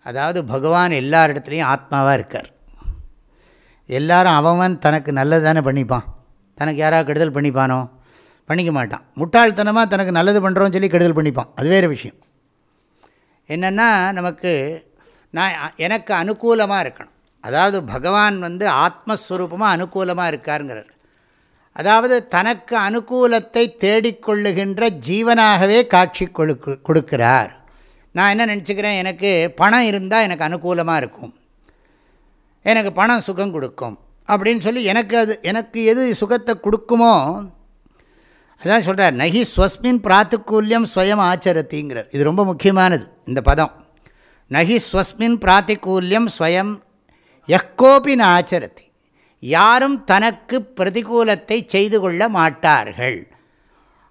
அதாவது பகவான் எல்லார் இடத்துலையும் ஆத்மாவாக இருக்கார். எல்லாரும் அவன் தனக்கு நல்லது தானே பண்ணிப்பான். தனக்கு யாராவது கெடுதல் பண்ணிப்பானோ? பண்ணிக்க மாட்டான். முட்டாள்தனமாக தனக்கு நல்லது பண்ணுறோன்னு சொல்லி கெடுதல் பண்ணிப்பான். அது வேறு விஷயம். என்னென்னா நமக்கு நான் எனக்கு அனுகூலமாக இருக்கணும். அதாவது பகவான் வந்து ஆத்மஸ்வரூபமாக அனுகூலமாக இருக்காருங்கிறார். அதாவது தனக்கு அனுகூலத்தை தேடிக்கொள்ளுகின்ற ஜீவனாகவே காட்சி கொடுக்கிறார். நான் என்ன நினச்சிக்கிறேன்? எனக்கு பணம் இருந்தால் எனக்கு அனுகூலமாக இருக்கும். எனக்கு பணம் சுகம் கொடுக்கும். அப்படின்னு சொல்லி எனக்கு அது எனக்கு எது சுகத்தை கொடுக்குமோ அதான் சொல்கிறார் நகி ஸ்வஸ்மின் பிராத்திகூல்யம் ஸ்வயம் ஆச்சரத்திங்கிறார். இது ரொம்ப முக்கியமானது இந்த பதம். நகி ஸ்வஸ்மின் பிராத்திகூல்யம் ஸ்வயம் எக்கோபி ந ஆச்சரத்தி. யாரும் தனக்கு பிரதிகூலத்தை செய்து கொள்ள மாட்டார்கள்.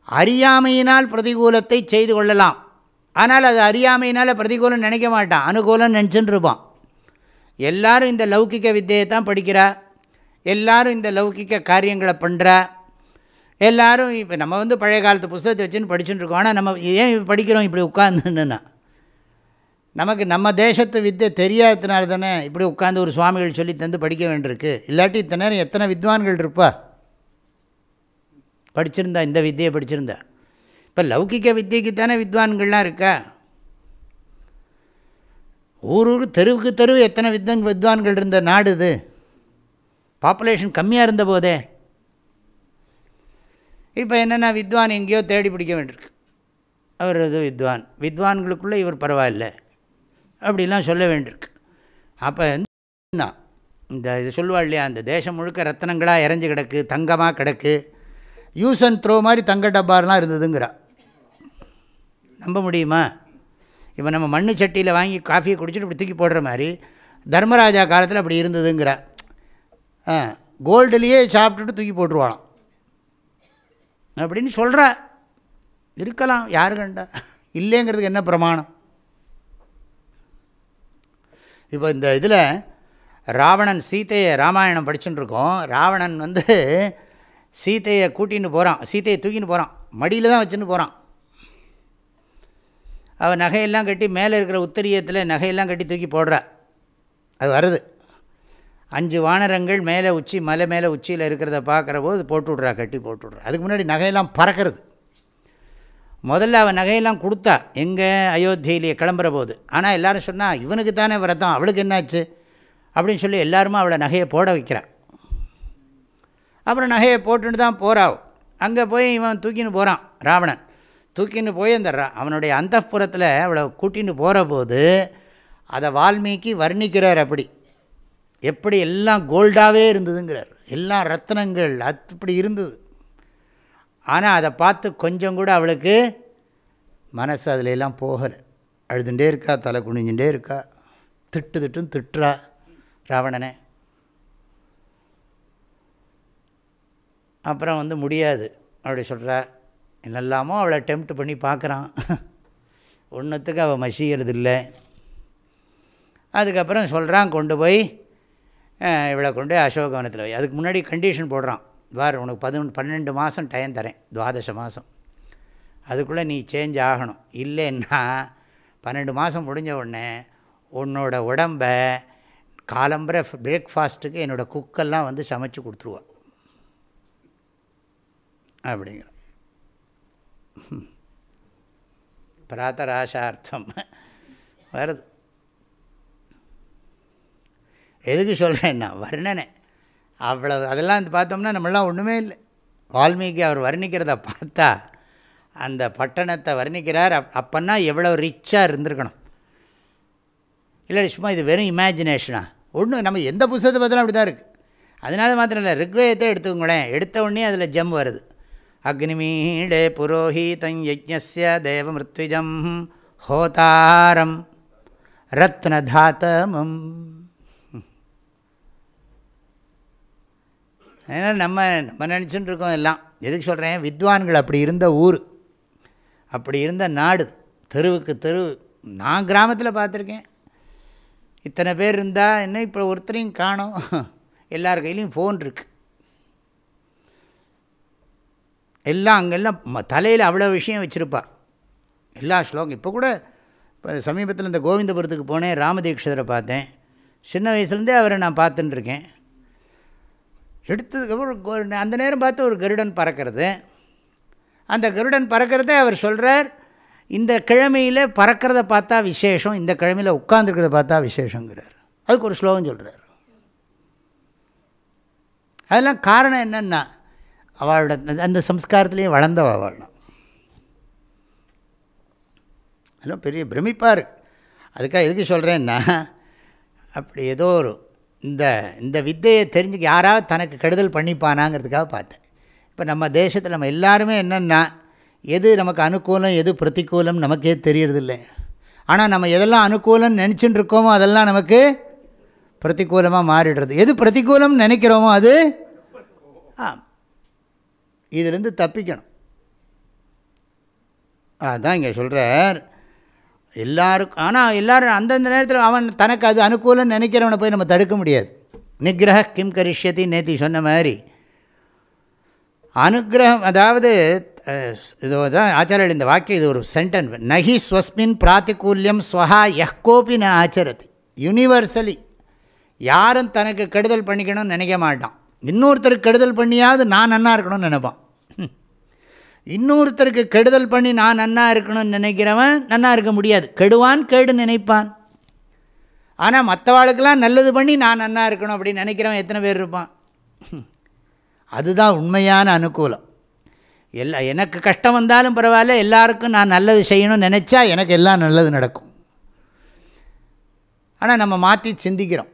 அறியாமையினால் பிரதிகூலத்தை செய்து கொள்ளலாம். ஆனால் அது அறியாமையினால் பிரதிகூலம் நினைக்க மாட்டான். அனுகூலம் நினச்சின்னு இருப்பான். எல்லாரும் இந்த லௌகிக்க வித்தையை தான் படிக்கிறா. எல்லாரும் இந்த லௌகிக்க காரியங்களை பண்ணுறா எல்லோரும் இப்போ நம்ம வந்து பழைய காலத்து புஸ்தகத்தை வச்சுன்னு படிச்சுட்டு இருக்கோம். ஆனால் நம்ம ஏன் படிக்கிறோம்? இப்படி உட்காந்துன்னா நமக்கு நம்ம தேசத்து வித்தை தெரியாததுனால தானே இப்படி உட்காந்து ஒரு சுவாமிகள் சொல்லி தந்து படிக்க வேண்டியிருக்கு. இல்லாட்டி இத்தனை நேரம் எத்தனை வித்வான்கள் இருப்பா? படிச்சிருந்தா இந்த வித்தியை படிச்சிருந்தா. இப்போ லௌகிக வித்தியைக்கு தானே வித்வான்கள்லாம் இருக்கா? ஊர் ஊர் தெருவுக்கு தெருவு எத்தனை வித்வான் வித்வான்கள் இருந்த நாடு இது? பாப்புலேஷன் கம்மியாக இருந்த போதே. இப்போ என்னென்னா வித்வான் எங்கேயோ தேடி பிடிக்க வேண்டியிருக்கு. அவர் இது வித்வான். வித்வான்களுக்குள்ளே இவர் பரவாயில்ல. அப்படிலாம் சொல்ல வேண்டியிருக்கு. அப்போ என்ன? இந்த இது சொல்லுவாள் இல்லையா? அந்த தேசம் முழுக்க ரத்தனங்களாக இறஞ்சி கிடக்கு தங்கமாக கிடக்கு. யூஸ் அண்ட் த்ரோ மாதிரி தங்க டப்பார்லாம் இருந்ததுங்கிறா. நம்ப முடியுமா? இப்போ நம்ம மண்ணு சட்டியில் வாங்கி காஃபியை குடிச்சிட்டு இப்படி தூக்கி போடுற மாதிரி தர்மராஜா காலத்தில் அப்படி இருந்ததுங்கிற. ஆ கோல்டுலேயே சாப்பிட்டுட்டு தூக்கி போட்டுருவாளாம். அப்படின்னு சொல்கிற இருக்கலாம் யாரு கண்டா? இல்லைங்கிறதுக்கு என்ன பிரமாணம்? இப்போ இந்த இதில் ராவணன் சீத்தையை ராமாயணம் படிச்சுட்டு இருக்கோம். ராவணன் வந்து சீத்தையை கூட்டின்னு போகிறான் சீத்தையை தூக்கின்னு போகிறான் மடியில் தான் வச்சுன்னு போகிறான் அவள் நகையெல்லாம் கட்டி மேலே இருக்கிற உத்தரியத்தில் நகையெல்லாம் கட்டி தூக்கி போடுறா. அது வருது. அஞ்சு வானரங்கள் மேலே உச்சி மலை மேலே உச்சியில் இருக்கிறத பார்க்குற போது போட்டு விட்றா கட்டி போட்டு விட்றா அதுக்கு முன்னாடி நகையெல்லாம் பறக்கிறது. முதல்ல அவன் நகையெல்லாம் கொடுத்தா எங்கே அயோத்தியிலேயே கிளம்புற போது. ஆனால் எல்லோரும் சொன்னால் இவனுக்கு தானே விரதம் அவளுக்கு என்னாச்சு? அப்படின்னு சொல்லி எல்லாருமே அவளை நகையை போட வைக்கிறான் அப்புறம் நகையை போட்டுன்னு தான் போகிறாள் அங்கே போய் இவன் தூக்கின்னு போகிறான் ராவணன். தூக்கின்னு போய் அந்த அவனுடைய அவனுடைய அந்தப்புறத்தில் அவளை கூட்டின்னு போகிற போது அதை வால்மீகி வர்ணிக்கிறார் அப்படி. எப்படி எல்லாம் கோல்டாகவே இருந்ததுங்கிறார். எல்லாம் ரத்னங்கள் அப்படி இருந்தது. ஆனால் அதை பார்த்து கொஞ்சம் கூட அவளுக்கு மனசு அதில் எல்லாம் போகலை. அழுதுண்டே இருக்கா தலை குனிஞ்சுட்டே இருக்கா திட்டு திட்டும் திட்டுறா ராவணனை. அப்புறம் வந்து முடியாது அப்படி சொல்கிறா என்னெல்லாமோ அவளை அட்டெம்ப்ட் பண்ணி பார்க்குறான். ஒன்றுத்துக்கு அவள் மசிகிறது இல்லை அதுக்கப்புறம் சொல்கிறான் கொண்டு போய் இவளை கொண்டு போய் அசோகவனத்தில் வை. அதுக்கு முன்னாடி கண்டிஷன் போடுறான். வார் உனக்கு பதினொன்று பன்னெண்டு மாதம் டைம் தரேன். துவாதச மாதம் அதுக்குள்ளே நீ சேஞ்ச் ஆகணும். இல்லைன்னா பன்னெண்டு மாதம் முடிஞ்ச உடனே உன்னோட உடம்ப காலம்பரை பிரேக்ஃபாஸ்ட்டுக்கு என்னோடய குக்கெல்லாம் வந்து சமைச்சு கொடுத்துருவா. அப்படிங்கிற. பிராத்தராசார்த்தம். வருது. எதுக்கு சொல்கிறேன்னா வர்ணனை. அவ்வளவு அதெல்லாம் வந்து பார்த்தோம்னா நம்மளாம் ஒன்றுமே இல்லை. வால்மீகி அவர் வர்ணிக்கிறத பார்த்தா அந்த பட்டணத்தை வர்ணிக்கிறார். அப் அப்போன்னா எவ்வளோ ரிச்சாக இருந்திருக்கணும். இல்லை சும்மா இது வெறும் இமேஜினேஷனா ஒன்றும் நம்ம எந்த புஸ்தகத்தை பார்த்தாலும் அப்படி தான் இருக்குது அதனால மாத்திரம் இல்லை ரிக்வேதத்தை எடுத்துக்கோங்களேன். எடுத்த உடனே அதில் ஜம் வருது. அக்னிமீடே புரோஹீதம் யஜ்ஞஸ்ய தேவமிருத்விஜம் ஹோதாரம் ரத்னதாத்தமம் ஏன்னா நம்ம நம்ம நினச்சிட்டு இருக்கோம் எல்லாம். எதுக்கு சொல்கிறேன் வித்வான்கள் அப்படி இருந்த ஊர் அப்படி இருந்த நாடு தெருவுக்கு தெரு. நான் கிராமத்தில் பார்த்துருக்கேன். இத்தனை பேர் இருந்தால் என்ன இப்போ ஒருத்தரையும் காணும். எல்லார் கையிலையும் ஃபோன் இருக்குது எல்லாம் அங்கெல்லாம் தலையில் அவ்வளோ விஷயம் வச்சுருப்பா. எல்லா ஸ்லோகம் இப்போ கூட இப்போ சமீபத்தில் இந்த கோவிந்தபுரத்துக்கு போனேன் ராமதீக்ஷதரை பார்த்தேன். சின்ன வயசுலேருந்தே அவரை நான் பார்த்துட்டுருக்கேன் எடுத்ததுக்கப்புறம் அந்த நேரம் பார்த்து ஒரு கருடன் பறக்கிறது. அந்த கருடன் பறக்கிறத அவர் சொல்கிறார் இந்த கிழமையில் பறக்கிறத பார்த்தா விசேஷம் இந்த கிழமையில் உட்காந்துருக்கிறத பார்த்தா விசேஷங்கிறார். அதுக்கு ஒரு ஸ்லோகம் சொல்கிறார் அதெல்லாம் காரணம் என்னென்னா அவளோட அந்த- அந்த வளர்ந்தவ வாழணும் அதெல்லாம் பெரிய பிரமிப்பாக இருக்குது அதுக்காக எதுக்கு சொல்கிறேன்னா அப்படி ஏதோ ஒரு இந்த இந்த வித்தையை தெரிஞ்சுக்க யாராவது தனக்கு கெடுதல் பண்ணிப்பானாங்கிறதுக்காக பார்த்தேன். இப்போ நம்ம தேசத்தில் நம்ம எல்லாருமே என்னென்னா எது நமக்கு அனுகூலம் எது பிரதிகூலம் நமக்கே தெரியறதில்ல. ஆனால் நம்ம எதெல்லாம் அனுகூலம்னு நினச்சிட்டு இருக்கோமோ அதெல்லாம் நமக்கு பிரதிகூலமாக மாறிடுறது. எது பிரதிகூலம்னு நினைக்கிறோமோ அது ஆ இதிலேருந்து தப்பிக்கணும். அதுதான் இங்கே சொல்கிறார் எல்லாருக்கும் ஆனால் எல்லோரும் அந்தந்த நேரத்தில் அவன் தனக்கு அது அனுகூலம் நினைக்கிறவனை போய் நம்ம தடுக்க முடியாது. நிகிரக கிம் கரிஷ்யதி நேத்தி சொன்ன மாதிரி. அனுகிரகம் அதாவது அஹ், இது தான் ஆச்சாரியர் இந்த வாக்கியம் இது ஒரு சென்டென்ஸ் நகி ஸ்வஸ்மின் பிராத்திகூல்யம் ஸ்வஹா எஹ்கோபி ந ஆச்சரத்து யூனிவர்சலி யாரும் தனக்கு கெடுதல் பண்ணிக்கணும்னு நினைக்க மாட்டான். இன்னொருத்தருக்கு கெடுதல் பண்ணியாவது நான் நன்னா இருக்கணும்னு நினைப்பான். இன்னொருத்தருக்கு கெடுதல் பண்ணி நான் நன்னா இருக்கணும்னு நினைக்கிறவன் நன்னா இருக்க முடியாது. கெடுவான் கேடு நினைப்பான். ஆனால் மற்றவாளுக்கெல்லாம் நல்லது பண்ணி நான் நன்னா இருக்கணும் அப்படின்னு நினைக்கிறவன் எத்தனை பேர் இருப்பான்? அதுதான் உண்மையான அனுகூலம். எல்லா எனக்கு கஷ்டம் வந்தாலும் பரவாயில்ல எல்லாருக்கும் நான் நல்லது செய்யணும்னு நினச்சா எனக்கு எல்லாம் நல்லது நடக்கும். ஆனால் நம்ம மாற்றி சிந்திக்கிறோம்.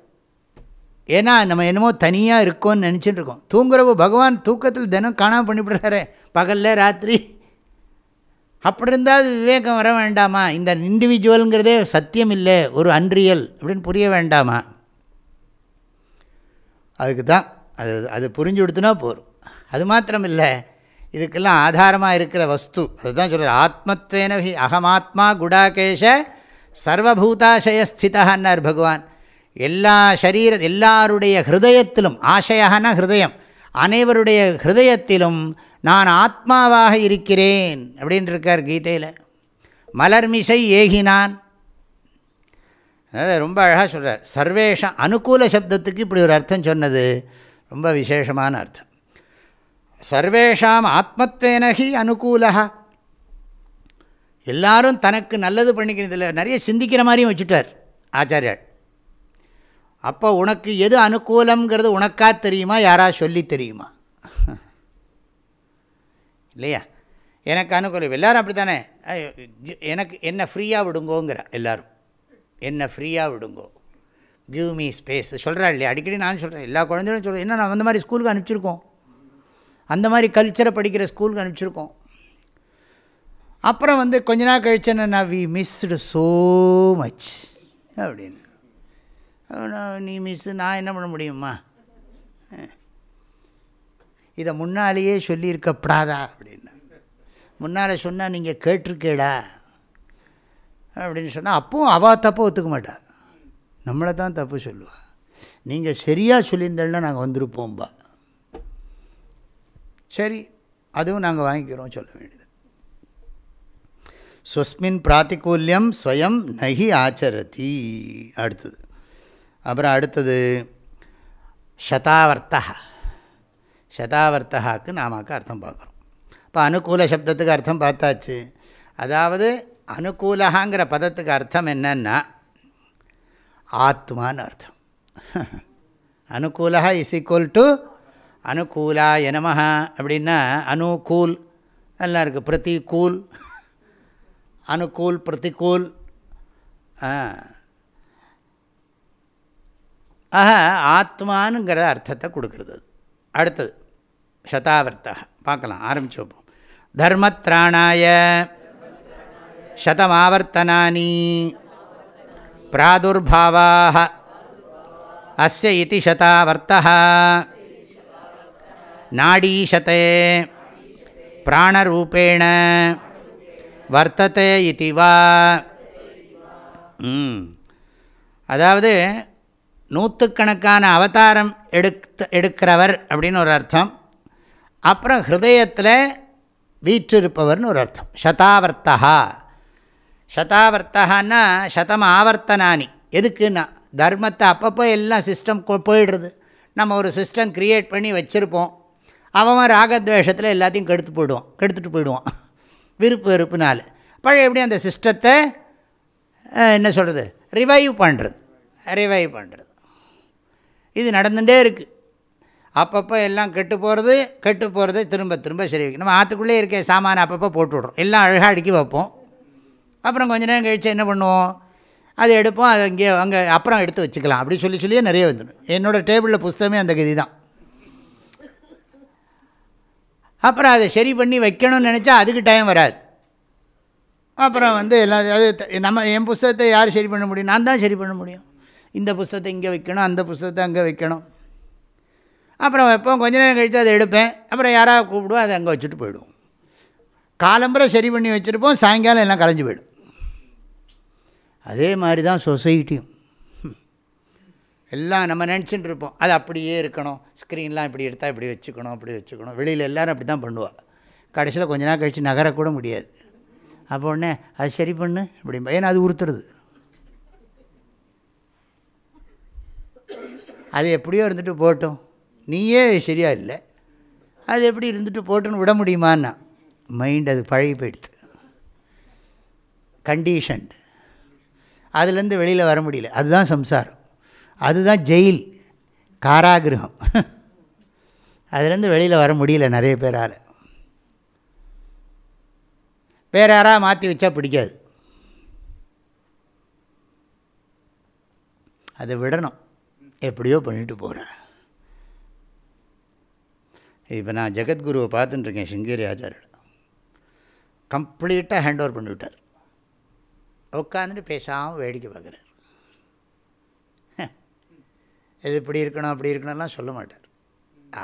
ஏன்னா நம்ம என்னமோ தனியாக இருக்கோன்னு நினச்சிட்டு இருக்கோம். தூங்குறவோ பகவான் தூக்கத்தில் தினம் காணாமல் பண்ணிவிடுறாரு. பகலில் ராத்திரி. அப்படி இருந்தால் விவேகம் வர வேண்டாமா? இந்த இண்டிவிஜுவலுங்கிறதே சத்தியம் இல்லை ஒரு அன்ரியல் அப்படின்னு புரிய வேண்டாமா? அதுக்கு தான் அது அது புரிஞ்சு கொடுத்துனா போகும் அது மாத்திரம் இல்லை இதுக்கெல்லாம் ஆதாரமாக இருக்கிற வஸ்து. அதுதான் சொல்கிறார் ஆத்மத்வேனவி அகமாத்மா குடாகேஷ சர்வபூதாசயஸ்திதான்னார் பகவான். எல்லா சரீர எல்லாருடைய ஹிருதயத்திலும் ஆசையாகனா ஹிருதயம் அனைவருடைய ஹிருதயத்திலும் நான் ஆத்மாவாக இருக்கிறேன் அப்படின்னு இருக்கார் கீதையில். மலர்மிசை ஏகினான். அதனால் ரொம்ப அழகாக சொல்கிறார் சர்வேஷம் அனுகூல சப்தத்துக்கு இப்படி ஒரு அர்த்தம் சொன்னது. ரொம்ப விசேஷமான அர்த்தம். சர்வேஷாம் ஆத்மத்வேனகி அனுகூலா எல்லாரும் தனக்கு நல்லது பண்ணிக்கிறதில்ல. நிறைய சிந்திக்கிற மாதிரியும் வச்சுட்டார் ஆச்சாரியார். அப்போ உனக்கு எது அனுகூலங்கிறது உனக்கா தெரியுமா? யாரா சொல்லி தெரியுமா? இல்லையா? எனக்கு அனுகூலம். எல்லோரும் அப்படி தானே எனக்கு என்ன ஃப்ரீயாக விடுங்கோங்கிற எல்லோரும். என்ன ஃப்ரீயாக விடுங்கோ? கிவ் மீ ஸ்பேஸ் சொல்கிறா இல்லையா? அடிக்கடி நான் சொல்கிறேன் எல்லா குழந்தைகளும் சொல்கிறேன் என்ன நான் அந்த மாதிரி ஸ்கூலுக்கு அனுப்பிச்சிருக்கோம். அந்த மாதிரி கல்ச்சரை படிக்கிற ஸ்கூலுக்கு அனுப்பிச்சிருக்கோம். அப்புறம் வந்து கொஞ்ச நாள் கழிச்சேன்னா வி மிஸ்டு ஸோ மச் அப்படின்னு. நீ மிஸ்ஸு நான் என்ன பண்ண முடியுமா? இதை முன்னாலேயே சொல்லியிருக்கப்படாதா அப்படின்னா. முன்னால் சொன்னால் நீங்கள் கேட்டிருக்கேடா அப்படின்னு சொன்னால் அப்பவும் அவள் தப்பை ஒத்துக்க மாட்டாள் நம்மளை தான் தப்பு சொல்லுவாள் நீங்கள் சரியாக சொல்லியிருந்தேன்னா நாங்கள் வந்திருப்போம்பா. சரி அதுவும் நாங்கள் வாங்கிக்கிறோம் சொல்ல வேண்டியது. ஸ்வஸ்மின் பிராத்திகூல்யம் ஸ்வயம் நகி ஆச்சரதி. அடுத்தது. அப்புறம் அடுத்தது சதாவர்த்தா. சதாவர்த்தகாக்கு நாமாக்கு அர்த்தம் பார்க்குறோம் இப்போ அனுகூல சப்தத்துக்கு அர்த்தம் பார்த்தாச்சு. அதாவது அனுகூலகாங்கிற பதத்துக்கு அர்த்தம் என்னன்னா ஆத்மான்னு அர்த்தம். அனுகூலகா இஸ் ஈக்குவல் டு அனுகூலா எனமஹா அப்படின்னா அனுகூல். நல்லா இருக்குது பிரதிகூல். [laughs] அனுகூல் பிரதிகூல். ஆக ஆத்மானுங்கிற அர்த்தத்தை கொடுக்குறது. அடுத்தது சதாவர்த்தா பார்க்கலாம் ஆரம்பிச்சு வைப்போம் தர்மத்ராணாய சதமாவர்த்தனானி பிராதுர்பாவாக அஸ்ய இதி சதாவர்த்தः நாடீஷத்தை பிராணரூபேண வர்த்தத்தை இதி வா. அதாவது நூற்றுக்கணக்கான அவதாரம் எடுத்து எடுக்கிறவர் அப்படின்னு ஒரு அர்த்தம். அப்புறம் ஹிருதயத்தில் வீற்றிருப்பவர்னு ஒரு அர்த்தம். சதாவர்த்தா சதாவர்த்தகான்னா சதம் ஆவர்த்தனானி. எதுக்குன்னா தர்மத்தை அப்பப்போ எல்லாம் சிஸ்டம் போயிடுறது. நம்ம ஒரு சிஸ்டம் க்ரியேட் பண்ணி வச்சுருப்போம். அவன் ராகத்வேஷத்தில் எல்லாத்தையும் கெடுத்து போயிடுவான் கெடுத்துட்டு போயிடுவான். [laughs] விருப்பு வெறுப்புனால். பழைய எப்படி அந்த சிஸ்டத்தை என்ன சொல்கிறது ரிவைவ் பண்ணுறது ரிவைவ் பண்ணுறது இது நடந்துகிட்டே இருக்குது அப்பப்போ எல்லாம் கெட்டு போகிறது கெட்டு போகிறது திரும்ப திரும்ப சரி வைக்கணும். நம்ம ஆற்றுக்குள்ளே இருக்க சாமானை அப்பப்போ போட்டு விட்றோம். எல்லாம் அழகாக அடுக்கி வைப்போம். அப்புறம் கொஞ்ச நேரம் கழித்து என்ன பண்ணுவோம்? அது எடுப்போம் அது அங்கே அங்கே அப்புறம் எடுத்து வச்சுக்கலாம். அப்படி சொல்லி சொல்லியே நிறைய வந்துடும். என்னோடய டேபிளில் புஸ்தகமே அந்த கதி தான். அப்புறம் அதை சரி பண்ணி வைக்கணும்னு நினச்சா அதுக்கு டைம் வராது. அப்புறம் வந்து எல்லா அது நம்ம என் புஸ்தகத்தை யார் சரி பண்ண முடியும்? நான் தான் சரி பண்ண முடியும். இந்த புஸ்தகத்தை இங்கே வைக்கணும் அந்த புஸ்தகத்தை அங்கே வைக்கணும். அப்புறம் வைப்போம் கொஞ்ச நேரம் கழித்து அதை எடுப்பேன். அப்புறம் யாராவது கூப்பிடுவோம் அதை அங்கே வச்சுட்டு போயிடுவோம். காலம்புரை சரி பண்ணி வச்சுருப்போம் சாயங்காலம் எல்லாம் கலைஞ்சு போயிடும். அதே மாதிரி தான் சொசைட்டியும். எல்லாம் நம்ம நினச்சிட்டு இருப்போம். அது அப்படியே இருக்கணும். ஸ்க்ரீன்லாம் இப்படி எடுத்தால் இப்படி வச்சுக்கணும் அப்படி வச்சுக்கணும். வெளியில் எல்லோரும் அப்படி தான் பண்ணுவாள் கடைசியில் கொஞ்ச நாள் கழித்து நகரக்கூட முடியாது. அப்போ உடனே அது சரி பண்ணு. அப்படிம்பா ஏன்னா அது உறுத்துறது. அது எப்படியோ இருந்துட்டு போட்டோம். நீயே சரியாக இல்லை. அது எப்படி இருந்துட்டு போட்டுன்னு விட முடியுமான்னா மைண்ட் அது பழகி போயிடுது கண்டிஷன்டு அதுலேருந்து வெளியில் வர முடியல. அதுதான் சம்சாரம். அதுதான் ஜெயில். காராகிரகம். அதுலேருந்து வெளியில் வர முடியல நிறைய பேரால். வேறு யாராவது மாற்றி வச்சா பிடிக்காது. அதை விடணும். எப்படியோ பண்ணிட்டு போகிறேன் இப்போ நான் ஜெகத்குருவை பார்த்துட்டுருக்கேன் சிங்கேரி ஆச்சாரியில் கம்ப்ளீட்டாக ஹேண்ட் ஓவர் பண்ணிவிட்டார். உட்காந்துட்டு பேசாமல் வேடிக்கை பார்க்குறார். இது இப்படி இருக்கணும் அப்படி இருக்கணும்லாம் சொல்ல மாட்டார்.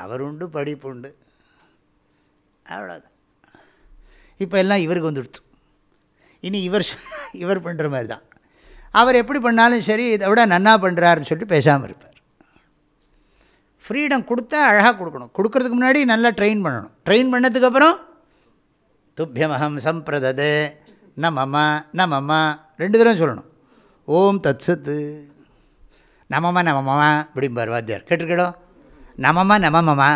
அவர் உண்டு படிப்பு உண்டு. அவ்வளோதான் இப்போ எல்லாம் இவருக்கு வந்துடுச்சு இனி இவர் இவர் பண்ணுற மாதிரி தான் அவர் எப்படி பண்ணாலும் சரி இதை விட நன்னா பண்ணுறாருன்னு சொல்லிட்டு பேசாமல் இருப்பார். ஃப்ரீடம் கொடுத்தா அழகாக கொடுக்கணும். கொடுக்கறதுக்கு முன்னாடி நல்லா ட்ரெயின் பண்ணணும். ட்ரெயின் பண்ணதுக்கப்புறம் துப்பியமகம் சம்பிரதது நமமா நமமா ரெண்டு தடவை சொல்லணும். ஓம் தத் சத்து நமமா நமமா இப்படிம்பார் வாத்தியார். கேட்டிருக்கடோ நமமா நமமமா.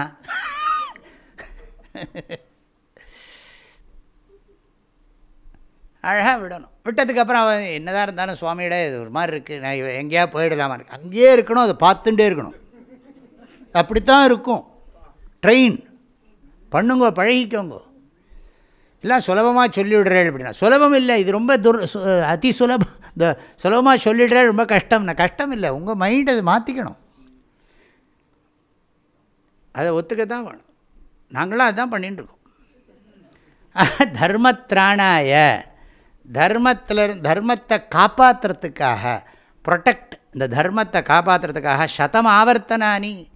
அழகாக விடணும். விட்டதுக்கப்புறம் அவன் என்னதான் இருந்தாலும் சுவாமியிட இது ஒரு மாதிரி இருக்குது நான் எங்கேயா போயிடலாமா இருக்கு. அங்கேயே இருக்கணும் அதை பார்த்துட்டே இருக்கணும். அப்படித்தான் இருக்கும். ட்ரெயின் பண்ணுங்க பழகிக்கோங்க. எல்லாம் சுலபமாக சொல்லிவிடுறேன் அப்படின்னா. சுலபம் இல்லை. இது ரொம்ப துர் சு- அதி சுலபம். இந்த சுலபமாக சொல்லிடுறேன் ரொம்ப கஷ்டம்னா கஷ்டம் இல்லை. உங்கள் மைண்ட் அதை மாற்றிக்கணும் அதை ஒத்துக்க தான் வேணும். நாங்களாம் அதுதான் பண்ணிட்டுருக்கோம் தர்மத்ராணாய. தர்மத்தில் தர்மத்தை காப்பாற்றுறதுக்காக ப்ரொடெக்ட் இந்த தர்மத்தை காப்பாற்றுறதுக்காக சதம் ஆவர்த்தனானி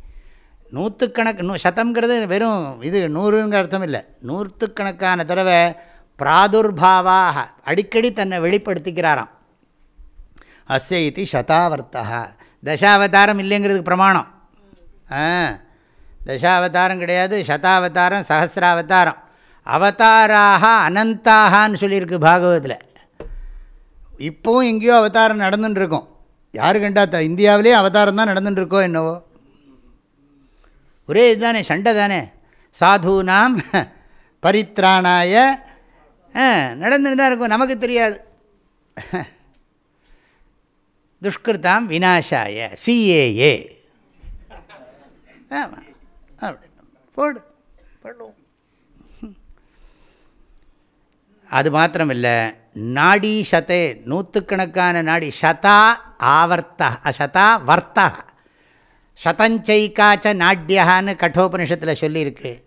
நூற்றுக்கணக்கு நூ சதம்ங்கிறது வெறும் இது நூறுங்கிற அர்த்தம் இல்லை நூற்றுக்கணக்கான தடவை பிராதுர்பாவாக அடிக்கடி தன்னை வெளிப்படுத்திக்கிறாராம். அஸ்ய இது சதாவர்த்தா தசாவதாரம் இல்லைங்கிறதுக்கு பிரமாணம். ஆ தசாவதாரம் கிடையாது சதாவதாரம் சஹசிராவதாரம். அவதாராக அனந்தாகான்னு சொல்லியிருக்கு பாகவத்தில் இப்போவும் எங்கேயோ அவதாரம் நடந்துட்டுருக்கோம் யாரு கண்டா த இந்தியாவிலே அவதாரம் தான் நடந்துட்டுருக்கோ என்னவோ? ஒரே இதுதானே சண்டை தானே? சாதுனாம் [laughs] பரித்ராணாய நடந்துன்னு தான் இருக்கும் நமக்கு தெரியாது. [laughs] துஷ்கிருதாம் வினாசாய சிஏஏ ஆமாம் அப்படி போடு போடுவோம். அது மாத்திரமில்லை நாடி சதே நூற்றுக்கணக்கான நாடி சதா ஆவர்த்தா சதா வர்த்தா சதஞ்சைக்காச்ச நாட்டியகான்னு கட்டோபனிஷத்தில் சொல்லியிருக்கு.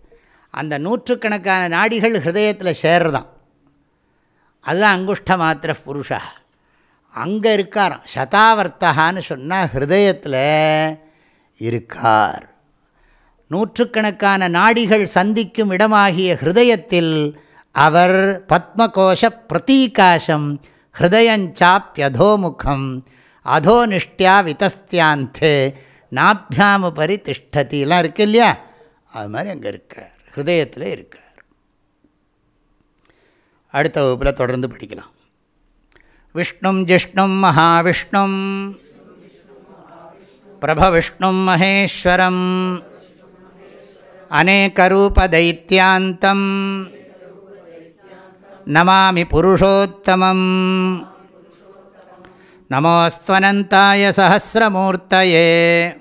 அந்த நூற்றுக்கணக்கான நாடிகள் ஹிருதயத்தில் சேர்றதான் அதுதான் அங்குஷ்ட மாத்திர புருஷா. அங்கே இருக்காராம். சதாவர்த்தகான்னு சொன்னால் ஹிருதயத்தில் இருக்கார். நூற்றுக்கணக்கான நாடிகள் சந்திக்கும் இடமாகிய ஹிருதயத்தில் அவர் பத்மகோஷ பிரதீகாசம் ஹிருதயஞ்சாப்பியதோமுகம் அதோனிஷ்டியா விதஸ்தியாந்தே நாபியாமுபரி திஷ்டத்திலாம் இருக்கு இல்லையா? அது மாதிரி அங்கே இருக்கார். ஹிருதயத்தில் இருக்கார். அடுத்த வகுப்பில் தொடர்ந்து படிக்கலாம். விஷ்ணும் ஜிஷ்ணும் மகாவிஷ்ணும். பிரபவிஷ்ணும் மகேஸ்வரம். அநேகரூபதைத்தியாந்தம் நமாமி புருஷோத்தமம். நமோஸ்துவனந்தாய சஹசிரமூர்த்தயே.